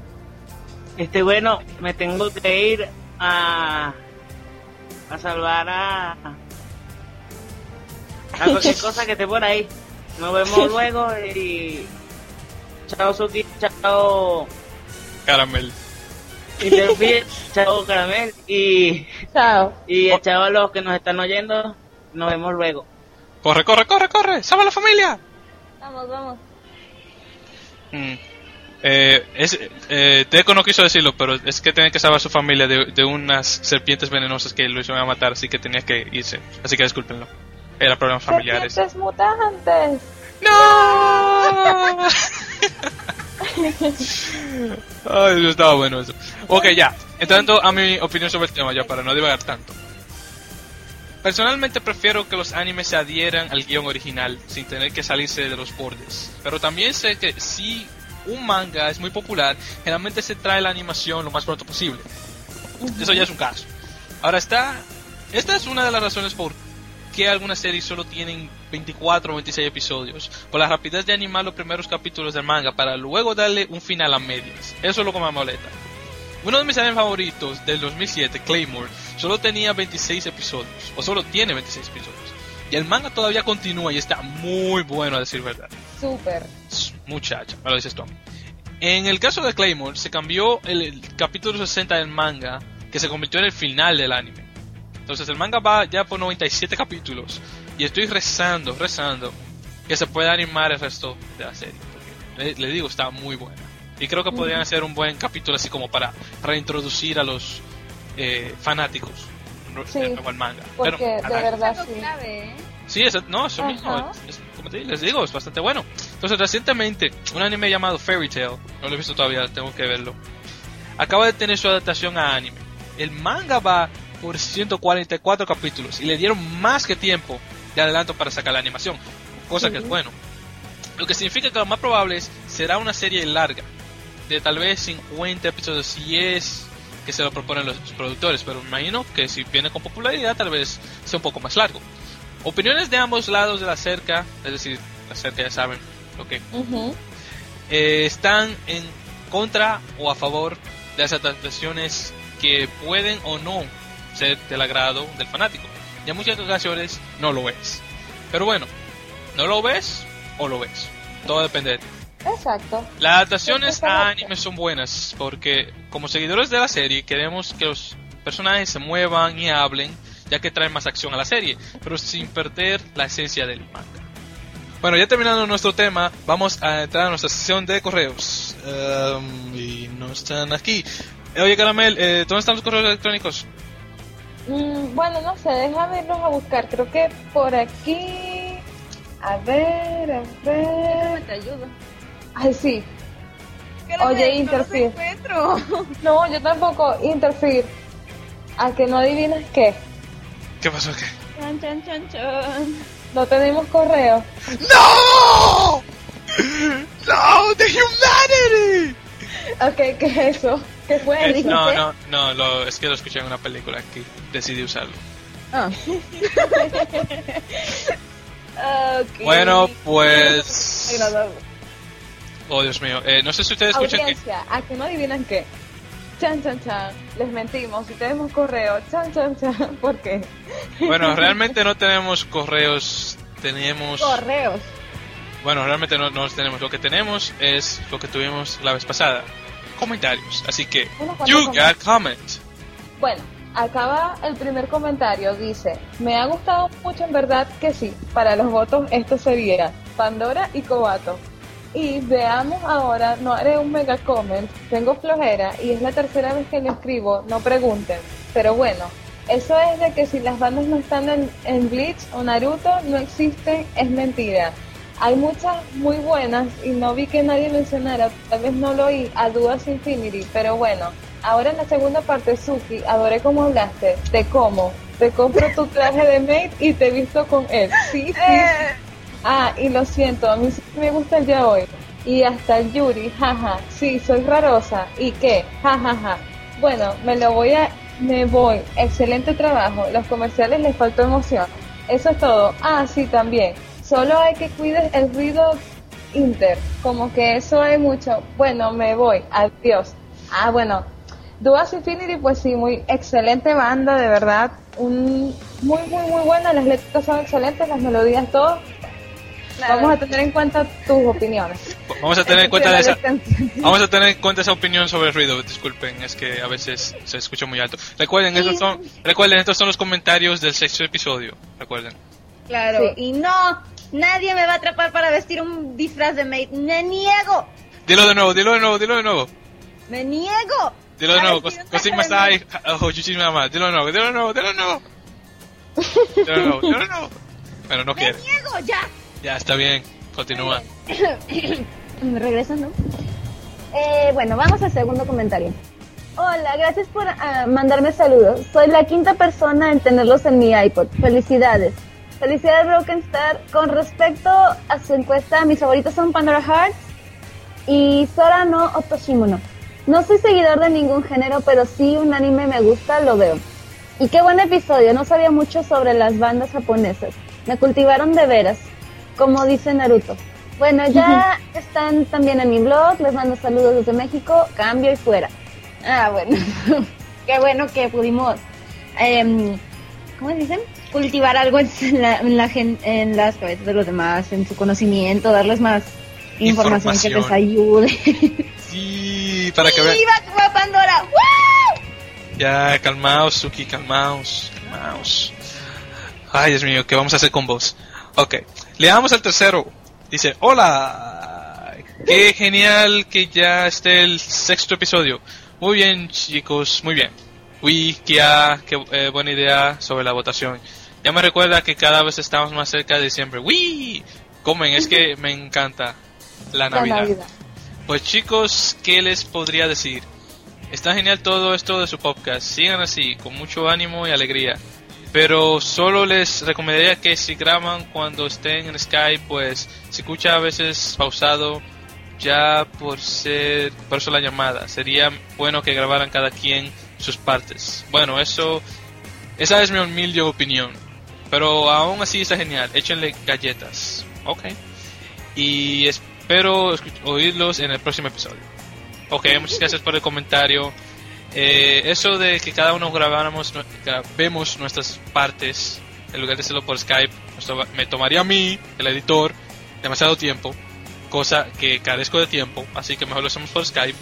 Este bueno, me tengo que ir a a salvar a a cualquier cosa que esté por ahí. Nos vemos luego y chao Suki, chao Caramel. Interfere, chao Caramel y Chao. y chao a los que nos están oyendo. Nos vemos luego. Corre, corre, corre, corre. ¡Salva a la familia! Vamos, vamos. Mm. Eh, es, eh, Deco no quiso decirlo, pero es que tenía que salvar a su familia de, de unas serpientes venenosas que lo iban a matar, así que tenía que irse. Así que discúlpenlo. Era problemas familiares. Serpientes mutantes. ¡No! Ay, Dios, estaba bueno eso. Ok, ya. Entrando a mi opinión sobre el tema, ya para no divagar tanto. Personalmente prefiero que los animes se adhieran al guion original sin tener que salirse de los bordes. Pero también sé que si un manga es muy popular, generalmente se trae la animación lo más pronto posible. Eso ya es un caso. Ahora está... Esta es una de las razones por qué algunas series solo tienen 24 o 26 episodios. Por la rapidez de animar los primeros capítulos del manga para luego darle un final a medias. Eso es lo que me molesta. Uno de mis animes favoritos del 2007, Claymore, solo tenía 26 episodios. O solo tiene 26 episodios. Y el manga todavía continúa y está muy bueno a decir verdad. Súper. Muchacha, me lo dices tú. En el caso de Claymore, se cambió el, el capítulo 60 del manga, que se convirtió en el final del anime. Entonces el manga va ya por 97 capítulos. Y estoy rezando, rezando, que se pueda animar el resto de la serie. porque Le, le digo, está muy buena. Y creo que podrían hacer un buen capítulo así como para reintroducir a los eh, fanáticos Sí, de nuevo al manga. Porque Pero, de verdad sí. Sí, eso, no, eso mismo. Es- es- como te les digo, es bastante bueno. Entonces, recientemente, un anime llamado Fairy Tail, no lo he visto todavía, tengo que verlo, acaba de tener su adaptación a anime. El manga va por 144 capítulos y le dieron más que tiempo de adelanto para sacar la animación, cosa que es bueno. Lo que significa que lo más probable es será una serie larga, de tal vez 50 episodios, si es que se lo proponen los productores, pero me imagino que si viene con popularidad tal vez sea un poco más largo. Opiniones de ambos lados de la cerca, es decir, la cerca ya saben lo que eh, están en contra o a favor de las adaptaciones que pueden o no ser del agrado del fanático. Y en muchas ocasiones no lo es. Pero bueno, no lo ves o lo ves. Todo depende de ti. Exacto. Las adaptaciones a anime son buenas porque como seguidores de la serie queremos que los personajes se muevan y hablen ya que traen más acción a la serie, pero sin perder la esencia del manga. Bueno, ya terminando nuestro tema, vamos a entrar a nuestra sesión de correos. Um, y no están aquí. Oye, Caramel, eh, ¿dónde están los correos electrónicos? Mm, bueno, no sé, déjame irlos a buscar. Creo que por aquí. A ver, a ver. Te ayudo. Ay, sí. Oye, no Interfere. encuentro. No, yo tampoco. Interfere. A que no adivinas qué. ¿Qué pasó? ¿Qué? Chan, chan, chan, chan. No tenemos correo. ¡No! ¡No! ¡The Humanity! Ok, ¿qué es eso? Es- no, no, no, lo, es que lo escuché en una película que decidí usarlo. Ah. Bueno, pues... Oh, Dios mío. Eh, no sé si ustedes escuchan que... A que no adivinan qué. Chan, chan, chan. Les mentimos. Si tenemos correo. Chan, chan, chan. ¿Por qué? Bueno, realmente no tenemos correos, tenemos... Correos. Bueno, realmente no, no los tenemos. Lo que tenemos es lo que tuvimos la vez pasada. Comentarios. Así que... You got comment. Bueno, acaba el primer comentario. Dice, me ha gustado mucho en verdad que sí. Para los votos esto sería Pandora y Cobato. Y veamos ahora, no haré un mega comment, tengo flojera y es la tercera vez que le escribo, no pregunten. Pero bueno, eso es de que si las bandas no están en, en Bleach o Naruto, no existen, es mentira. Hay muchas muy buenas y no vi que nadie mencionara, tal vez no lo oí, a Dudas Infinity, pero bueno, ahora en la segunda parte, Suki, adoré cómo hablaste, te como, te compro tu traje de maid y te visto con él. Sí, sí. sí. Ah, y lo siento, a mí sí me gusta el ya hoy. Y hasta el Yuri, jaja, sí, soy rarosa. ¿Y qué? Jajaja. Bueno, me lo voy a, me voy. Excelente trabajo. Los comerciales les faltó emoción. Eso es todo. Ah, sí, también. Solo hay que cuides el ruido Inter. Como que eso hay mucho. Bueno, me voy. Adiós. Ah, bueno. Duas Infinity, pues sí, muy excelente banda, de verdad. Un, muy, muy, muy buena. Las letras son excelentes, las melodías, todo. Vamos a tener en cuenta tus opiniones. Vamos a tener en cuenta esa... Vamos a tener en cuenta esa opinión sobre el ruido. Disculpen, es que a veces se escucha muy alto. Recuerden, estos son, recuerden, estos son los comentarios del sexto episodio. Recuerden. Claro, Sí. y no, nadie me va a atrapar para vestir un disfraz de maid. Me niego, Dilo de nuevo, dilo de nuevo, dilo de nuevo. me niego. Dilo de nuevo. ahí. Ojo, chuchis mamá. Dilo de nuevo, dilo de nuevo, dilo de nuevo. Dilo de nuevo, dilo de nuevo. Bueno, no Me quiere. niego, ya. Ya, está bien. Continúa. ¿Me regresan, no? Eh, bueno, vamos al segundo comentario. Hola, gracias por ah, mandarme saludos. Soy la quinta persona en tenerlos en mi iPod. Felicidades. Felicidades, Broken Star. Con respecto a su encuesta, mis favoritos son Pandora Hearts y Sora no Otoshimono. No soy seguidor de ningún género, pero si un anime me gusta, lo veo. Y qué buen episodio, no sabía mucho sobre las bandas japonesas. Me cultivaron de veras, como dice Naruto. Bueno, ya están también en mi blog, les mando saludos desde México, cambio y fuera. Ah, bueno, qué bueno que pudimos, em, ¿cómo dicen? Cultivar algo en, la, en, la en las cabezas de los demás, en su conocimiento, darles más información, que les ayude. Sí, para que vean. ¡Viva Pandora! ¡Woo! Ya, calmaos, Suki, calmaos, calmaos. Ay, Dios mío, ¿qué vamos a hacer con vos? Ok, leamos al tercero. Dice, hola, qué genial que ya esté el sexto episodio. Muy bien, chicos, muy bien. Uy, qué, qué eh, buena idea sobre la votación. Ya me recuerda que cada vez estamos más cerca de diciembre. Uy, comen, es que me encanta La La Navidad. Navidad. Pues chicos, ¿qué les podría decir? Está genial todo esto de su podcast. Sigan así, con mucho ánimo y alegría. Pero solo les recomendaría que si graban cuando estén en Skype, pues se escucha a veces pausado ya por ser por eso la llamada. Sería bueno que grabaran cada quien sus partes. Bueno, eso esa es mi humilde opinión. Pero aún así está genial. Échenle galletas. Ok. Y espero oírlos en el próximo episodio. Ok, muchas gracias por el comentario. Eh, eso de que cada uno grabáramos, grabemos nuestras partes en lugar de hacerlo por Skype, me tomaría a mí, el editor, demasiado tiempo, cosa que carezco de tiempo, así que mejor lo hacemos por Skype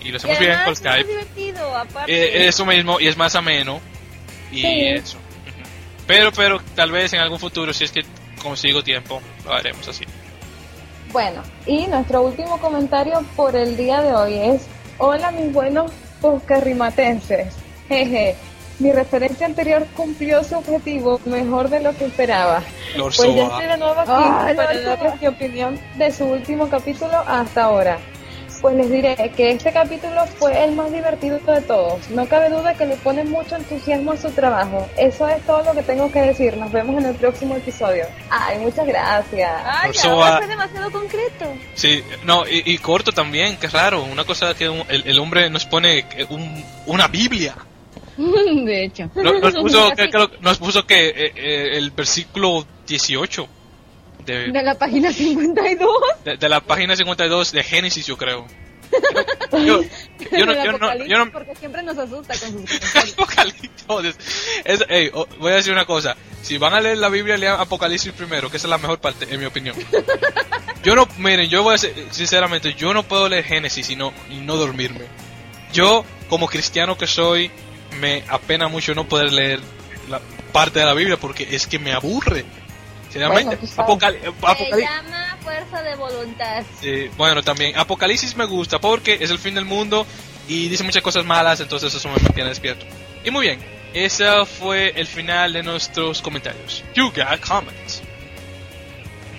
y lo hacemos Y bien por es Skype. divertido, aparte. Eh, eso mismo, y es más ameno. Y Sí. eso. Pero, pero, tal vez en algún futuro, si es que consigo tiempo, lo haremos así. Bueno, y nuestro último comentario por el día de hoy es: Hola, mis buenos poscarrimatenses. Jeje, mi referencia anterior cumplió su objetivo mejor de lo que esperaba. Lord Pues ya estoy de nuevo aquí para darles mi opinión de su último capítulo hasta ahora. Pues les diré que este capítulo fue el más divertido de todos. No cabe duda que le pone mucho entusiasmo a su trabajo. Eso es todo lo que tengo que decir. Nos vemos en el próximo episodio. Ay, muchas gracias. Ay, ahora va- fue demasiado concreto. Sí, no, y, y corto también, que raro. Una cosa que un- el, el hombre nos pone un- una Biblia. De hecho. No- Nos puso, que- que- nos puso que eh, eh, el versículo 18 de, De la página 52. de, de la página 52 de Génesis, yo creo. Yo, no, Del yo no, Apocalipsis, yo no, Porque siempre nos asusta con sus comentarios. Apocalipsis. Es- oh, voy a decir una cosa. Si van a leer la Biblia, lean Apocalipsis primero, que esa es la mejor parte, en mi opinión. Yo no, miren, yo voy a ser, sinceramente, yo no puedo leer Génesis y no, y no dormirme. Yo, como cristiano que soy, me apena mucho no poder leer la parte de la Biblia porque es que me aburre. Sinceramente, Bueno, sabes. Apocal- Se Apocalipsis. llama fuerza de voluntad. Sí, bueno, también Apocalipsis me gusta porque es el fin del mundo y dice muchas cosas malas, entonces eso me mantiene despierto. Y muy bien, ese fue el final de nuestros comentarios. You got comments.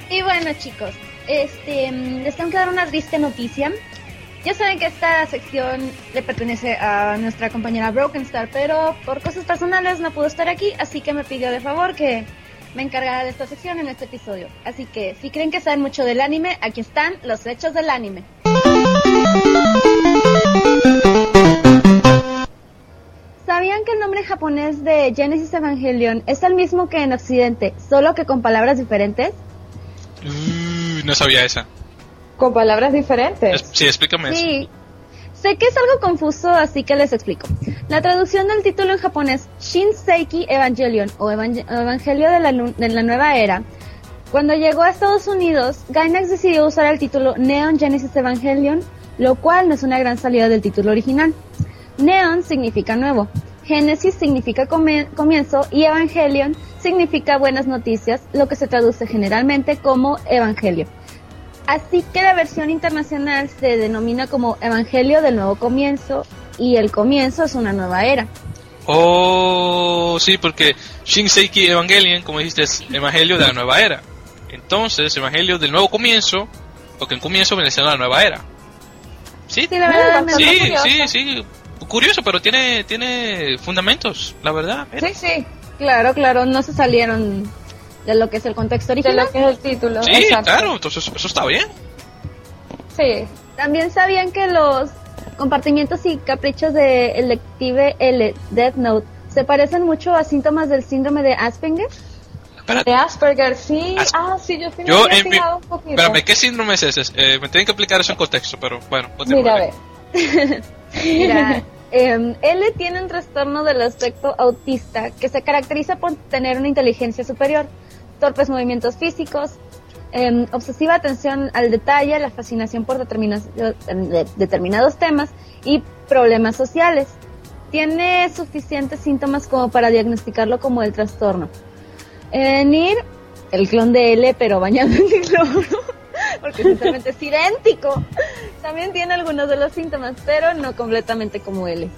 Y bueno, chicos, este, les tengo que dar una triste noticia. Ya saben que esta sección le pertenece a nuestra compañera Broken Star, pero por cosas personales no pudo estar aquí, así que me pidió de favor que me encargara de esta sección en este episodio. Así que si creen que saben mucho del anime, aquí están los hechos del anime. ¿Sabían que el nombre japonés de Genesis Evangelion es el mismo que en Occidente, solo que con palabras diferentes? Uh, no sabía esa. Con palabras diferentes. Es- sí, explícame eso. Sí. Sé que es algo confuso, así que les explico. La traducción del título en japonés Shinseiki Evangelion o Evang- Evangelio de la, de la Nueva Era. Cuando llegó a Estados Unidos, Gainax decidió usar el título Neon Genesis Evangelion, lo cual no es una gran salida del título original. Neon significa nuevo, Génesis significa comienzo y Evangelion significa buenas noticias, lo que se traduce generalmente como Evangelio. Así que la versión internacional se denomina como Evangelio del Nuevo Comienzo y el comienzo es una nueva era. Oh, sí, porque Shinseiki Evangelion, como dijiste, es Evangelio de la nueva era. Entonces, Evangelio del nuevo comienzo, porque en comienzo viene siendo la nueva era. Sí, Sí, la verdad me sí, curioso. sí, sí. Curioso, pero tiene, tiene fundamentos, la verdad. Sí, sí, claro, claro, no se salieron de lo que es el contexto De original. lo que es el título. Sí, exacto. claro, entonces eso está bien. Sí. También sabían que los compartimientos y caprichos de Elective L, Death Note, se parecen mucho a síntomas del síndrome de Asperger. De Asperger, sí. As- ah, sí, yo sí me Yo, había en mi- fijado un poquito. Espérame, ¿qué síndrome es ese? Eh, me tienen que explicar eso en contexto, pero bueno. Mira, continúa. ve. Mira, em, L tiene un trastorno del aspecto autista que se caracteriza por tener una inteligencia superior, torpes movimientos físicos, em, obsesiva atención al detalle, la fascinación por de- determinados temas y problemas sociales. Tiene suficientes síntomas como para diagnosticarlo como el trastorno. Eh, Nir, el clon de L, pero bañado en cloro, porque sinceramente es idéntico. También tiene algunos de los síntomas, pero no completamente como L.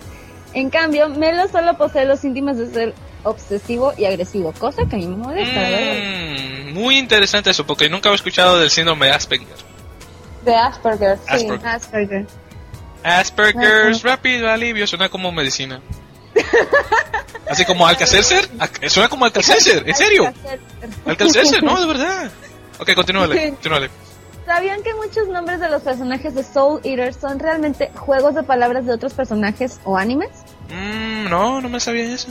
En cambio, Melo solo posee los síntomas de ser obsesivo y agresivo, cosa que a mí me molesta. Mm, muy interesante eso, porque nunca había escuchado del síndrome de Asperger. De Asperger, sí. Asperger. Asperger. Asperger's rápido alivio suena como medicina. Así como Alka-Seltzer. Ac- Suena como Alka-Seltzer, ¿en serio? Alka-Seltzer, no, de verdad. Ok, continúale, continúale. ¿Sabían que muchos nombres de los personajes de Soul Eater son realmente juegos de palabras de otros personajes o animes? Mm, no, no me sabía eso.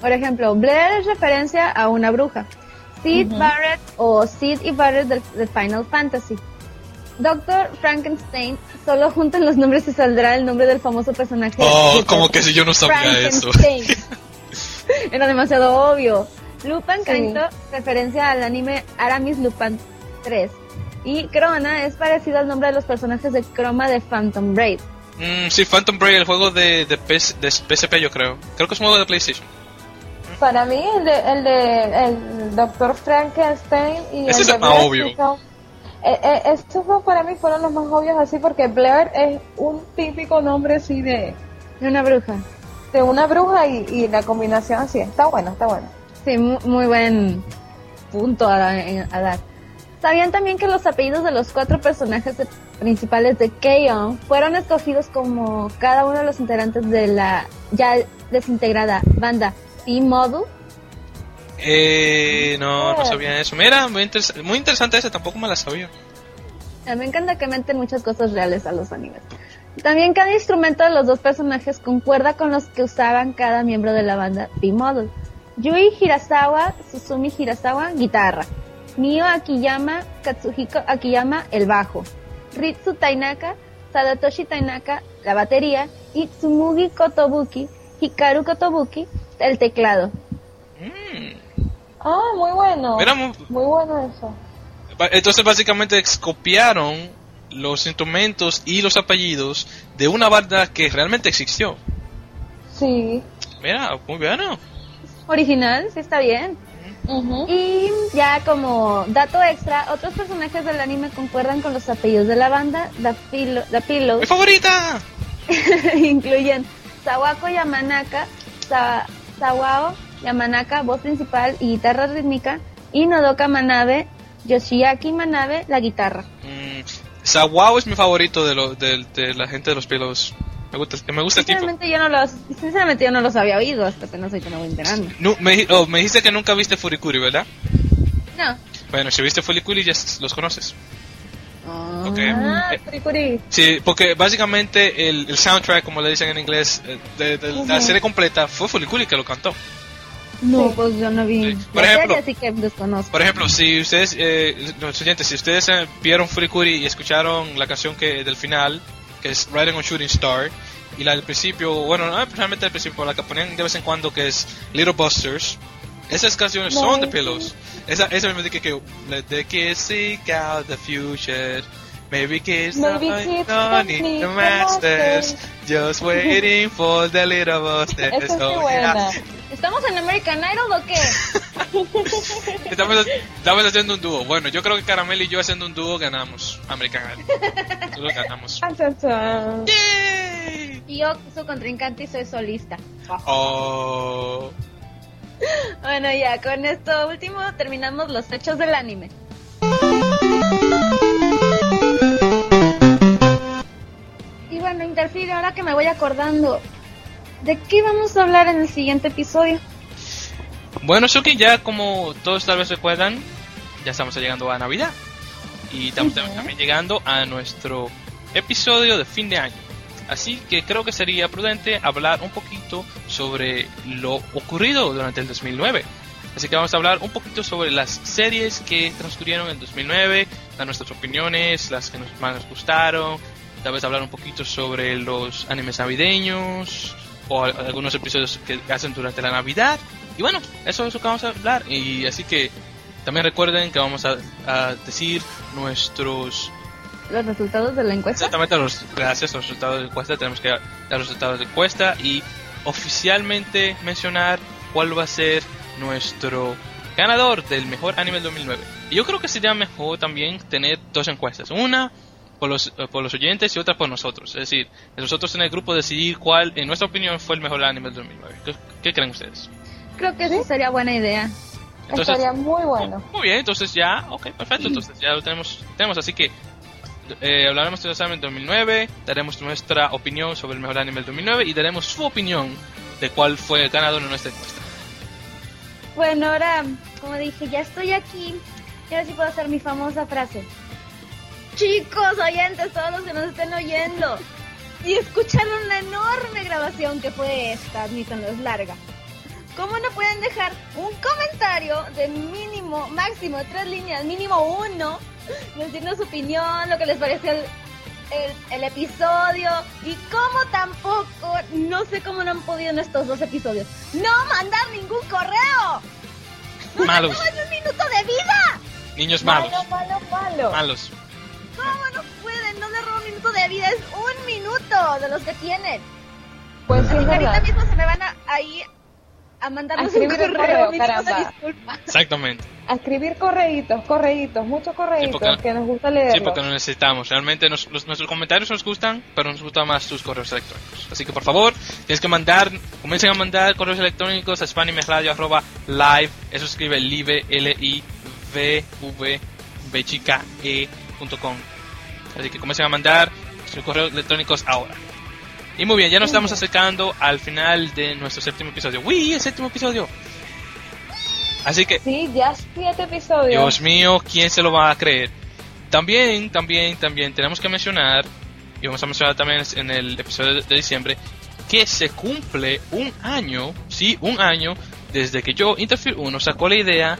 Por ejemplo, Blair es referencia a una bruja. Sid. Barrett o Sid y Barrett del- de Final Fantasy. Doctor Frankenstein, solo juntan los nombres y saldrá el nombre del famoso personaje. Oh, como que si yo no sabía eso. Era demasiado obvio. Lupin Kaito, referencia al anime Aramis Lupin 3. Y Crona es parecido al nombre de los personajes de Chroma de Phantom Brave. Mm, sí, Phantom Braid, el juego de, de, PS de PSP, yo creo. Creo que es un juego de PlayStation. Para mí, el de, el de el Dr. Frankenstein y Ese el es de más obvio. eh, eh, estos dos para mí fueron los más obvios así porque Blair es un típico nombre así de, De una bruja. de una bruja y, y la combinación así. Está bueno, está bueno. Sí, mu- muy buen punto a, a dar. ¿Sabían también que los apellidos de los cuatro personajes de- principales de K-On! fueron escogidos como cada uno de los integrantes de la ya desintegrada banda P-Model? Eh, no, no sabía eso. Mira, muy, interes- muy interesante ese, tampoco me la sabía. Eh, Me encanta que meten muchas cosas reales a los animes. También cada instrumento de los dos personajes concuerda con los que usaban cada miembro de la banda P-Model. Yui Hirasawa, Susumi Hirasawa, guitarra. Mio Akiyama, Katsuhiko Akiyama, el bajo. Ritsu Tainaka, Sadatoshi Tainaka, la batería. Y Tsumugi Kotobuki, Hikaru Kotobuki, el teclado. Ah, muy bueno. Mira, Muy bueno eso. Entonces básicamente copiaron los instrumentos y los apellidos de una banda que realmente existió. Sí. Mira, muy bueno. Original, sí está bien. Y ya como dato extra, otros personajes del anime concuerdan con los apellidos de la banda, The, Pillow, The Pillows. ¡Mi favorita! Incluyen Sawako Yamanaka, Sa- Sawao Yamanaka, voz principal y guitarra rítmica, y Nodoka Manabe, Yoshiaki Manabe, la guitarra. Mm, Sawao es mi favorito de, lo, de, de la gente de los pelos. Me gusta, me gusta el tipo. Sinceramente yo no los, sinceramente yo no los había oído hasta que me voy enterando. Nu- me, oh, me dijiste que nunca viste Furikuri, ¿verdad? No. Bueno, si viste Furikuri ya los conoces. Ah, Eh. Sí, porque básicamente el, el soundtrack, como le dicen en inglés, eh, de, de la serie completa fue Furikuri que lo cantó. No, pues yo no vi. Por ejemplo- serie, así que desconozco. Por ejemplo, si ustedes, eh, los oyentes, si ustedes eh, vieron Furikuri y escucharon la canción que del final, que es Riding on Shooting Star, y la del principio, bueno, no realmente del principio, la que ponían de vez en cuando, que es Little Busters, esas canciones son de Nice. Pillows. Esa, esa me dice que let the kids seek out the future. Maybe kids Maybe don't, kids don't need the masters, just waiting for the little busters. Esa es Oh, buena. yeah. ¿Estamos en American Idol o qué? Estamos, estamos haciendo un dúo. Bueno, yo creo que Caramel y yo haciendo un dúo ganamos. American Idol. Nosotros ganamos. Chan. Y yo, su contrincante, y soy solista. Oh. Bueno, ya, con esto último terminamos los hechos del anime. Y bueno, Interfere, ahora que me voy acordando, ¿de qué vamos a hablar en el siguiente episodio? Bueno, Suki, ya como todos tal vez recuerdan, ya estamos llegando a Navidad. Y estamos también llegando a nuestro episodio de fin de año. Así que creo que sería prudente hablar un poquito sobre lo ocurrido durante el 2009. Así que vamos a hablar un poquito sobre las series que transcurrieron en el 2009, dar nuestras opiniones, las que nos más nos gustaron, tal vez hablar un poquito sobre los animes navideños o al- algunos episodios que hacen durante la Navidad. Y bueno, eso es lo que vamos a hablar. Y así que también recuerden que vamos a, a decir nuestros Los resultados de la encuesta. Exactamente, los, gracias a los resultados de la encuesta tenemos que dar los resultados de la encuesta y oficialmente mencionar cuál va a ser nuestro ganador del mejor anime del 2009. Y yo creo que sería mejor también tener dos encuestas, una por los, eh, por los oyentes y otra por nosotros. Es decir, nosotros en el grupo decidir cuál, en nuestra opinión, fue el mejor anime del 2009. ¿Qué, qué creen ustedes? Creo que eso sería buena idea. Entonces- Estaría muy bueno. Muy bien, entonces ya, ok, perfecto, entonces ya lo tenemos, tenemos así que eh, hablaremos de los animes del 2009, daremos nuestra opinión sobre el mejor anime del 2009 y daremos su opinión de cuál fue el ganador en nuestra encuesta. Bueno, ahora, como dije, ya estoy aquí. Y ahora sí puedo hacer mi famosa frase. Chicos, oyentes, todos los que nos estén oyendo. Y escucharon una enorme grabación que fue esta, admítanlo, es larga. ¿Cómo no pueden dejar un comentario de mínimo, máximo tres líneas, mínimo uno? Decirnos su opinión, lo que les pareció el, el, el episodio y cómo tampoco, no sé cómo no han podido en estos dos episodios, no mandar ningún correo. ¡No Malos. un minuto de vida! Niños malos. Malo, malo, malo. Malos. ¿Cómo no pueden? No le robo un minuto de vida, es un minuto de los que tienen. Pues sí, Ahorita mismo se me van a, ahí a mandarnos A un escribir correo. correo, caramba. Exactamente. A escribir correitos, correitos, muchos correitos porque- que nos gusta leerlos. Sí, porque lo necesitamos. Realmente nos- los- nuestros comentarios nos gustan, pero nos gustan más tus correos electrónicos. Así que por favor, tienes que mandar, comiencen a mandar correos electrónicos a live Eso escribe live, l i v v b chica e Así que comiencen a mandar sus correos electrónicos ahora. Y muy bien, ya nos estamos acercando al final de nuestro séptimo episodio. ¡Uy! El séptimo episodio. Así que Sí, ya siete episodios. Dios mío, ¿quién se lo va a creer? También, también, también tenemos que mencionar, y vamos a mencionar también en el episodio de- diciembre, que se cumple un año, sí, un año, desde que yo, Interfere 1, sacó la idea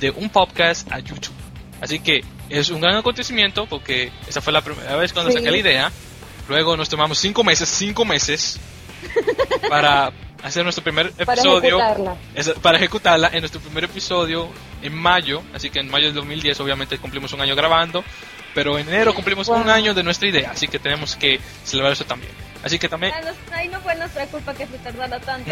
de un podcast a YouTube. Así que es un gran acontecimiento porque esa fue la primera vez cuando Sí. saqué la idea. Luego nos tomamos cinco meses, cinco meses, para hacer nuestro primer Para episodio ejecutarla. es- para ejecutarla en nuestro primer episodio en mayo, así que en mayo del 2010 obviamente cumplimos un año grabando, pero en enero cumplimos un Wow. año de nuestra idea, así que tenemos que celebrar eso también. Así que también, Ah, Ahí no fue nuestra culpa que se tardara tanto.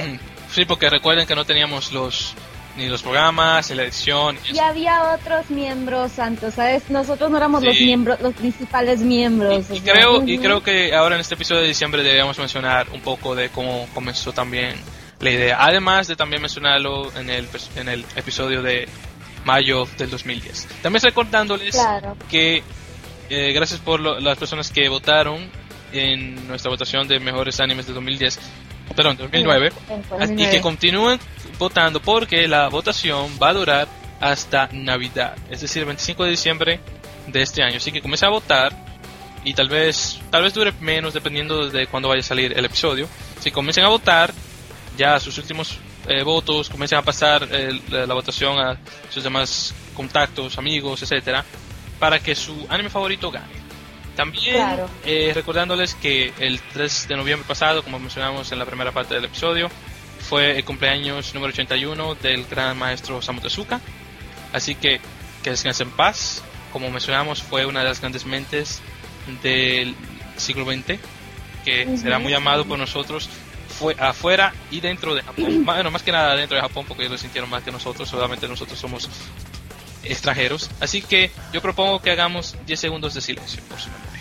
Sí, porque recuerden que no teníamos los ni los programas, ni la edición, y Y había otros miembros, Santos, ¿sabes? Nosotros no éramos los Sí. miembros, los principales miembros. Y sea, creo, y creo que ahora en este episodio de diciembre deberíamos mencionar un poco de cómo comenzó también la idea. Además de también mencionarlo en el, en el episodio de mayo del 2010. También recordándoles Claro. que eh, gracias por lo- las personas que votaron en nuestra votación de mejores animes de 2010, perdón, 2009, En y 2009. que continúen votando porque la votación va a durar hasta Navidad, es decir, el 25 de diciembre de este año. Así que comienza a votar y tal vez tal vez dure menos dependiendo de cuándo vaya a salir el episodio. Si comiencen a votar, ya sus últimos eh, votos, comiencen a pasar eh, la, la votación a sus demás contactos, amigos, etcétera, para que su anime favorito gane. También Claro. eh, recordándoles que el 3 de noviembre pasado, como mencionamos en la primera parte del episodio, fue el cumpleaños número 81 del gran maestro Osamu Tezuka. Así que que descanse en paz. Como mencionamos, fue una de las grandes mentes del siglo XX, que Ujú. será muy amado por nosotros fue afuera y dentro de Japón. Bueno, más que nada dentro de Japón, porque ellos lo sintieron más que nosotros. Solamente nosotros somos extranjeros. Así que yo propongo que hagamos 10 segundos de silencio por su memoria.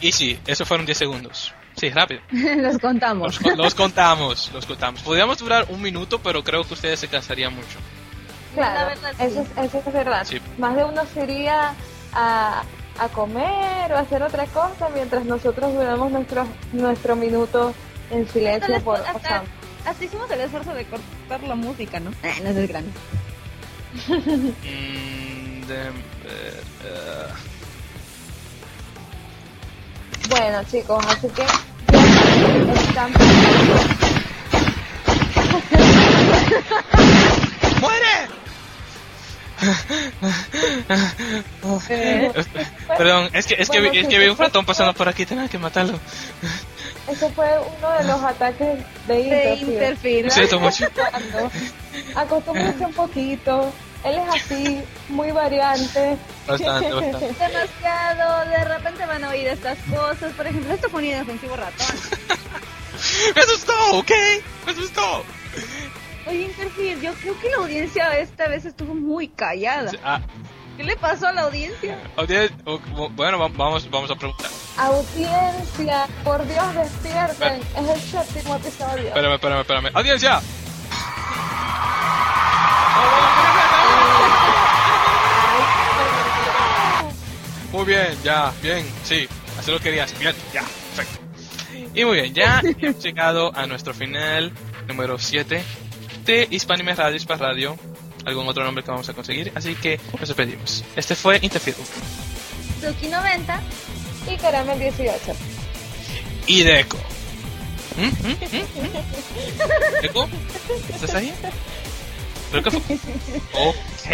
Y sí, eso fueron 10 segundos. Sí, rápido. Los contamos. Los, los contamos, los contamos. Podríamos durar un minuto, pero creo que ustedes se cansarían mucho. Claro, La verdad, sí. eso, es, eso es verdad. Sí. Más de uno se iría a, a comer o a hacer otra cosa mientras nosotros duramos nuestro, nuestro minuto en silencio Hasta, por hasta- hasta hicimos el esfuerzo de cortar la música, ¿no? Eh, no es grande. Mm, de- eh, eh, Bueno, chicos, así que están. ¡Muere! Perdón, es que, es que, Bueno, vi- es sí, que vi un ratón pasando por aquí, tenía que matarlo. Ese fue uno de los ataques de siento mucho. Acostúmbrense un poquito. Él es así, muy variante. Bastante, bastante. Demasiado, de repente van a oír estas cosas. Por ejemplo, esto fue un inofensivo ratón. ¡Me asustó! ¿Ok? ¡Me asustó! Oye, Interfere, yo creo que la audiencia esta vez estuvo muy callada. Ah, ¿Qué le pasó a la audiencia? audien- bueno, va- vamos, vamos a preguntar. Audiencia, por Dios, despierten. Es el séptimo episodio. Espérame, espérame, espérame. ¡Audiencia! Muy bien, ya, bien, sí, así lo querías, bien, ya, perfecto. Y muy bien, ya hemos llegado a nuestro final número 7 de Hispanime Radio, Hispan Radio, algún otro nombre que vamos a conseguir, así que nos despedimos. Este fue Interfield. Suki 90. Y Caramel 18. Y Deco. ¿Mm? ¿Mm? ¿Mm? ¿Deco? ¿Estás ahí? Creo que fue. Ok,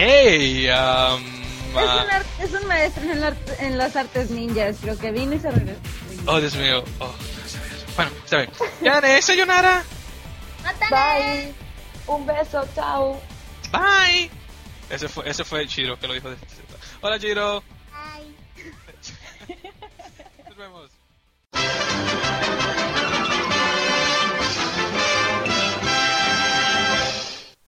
um, Es un, ar- es un maestro en, en las artes ninjas, creo que vino y se regresó. Oh, Dios mío. Oh, bueno, está bien. Ya, sayonara. Bye. Un beso, chao. Bye. Ese fue, ese fue Chiro que lo dijo de Hola, Chiro. Nos vemos.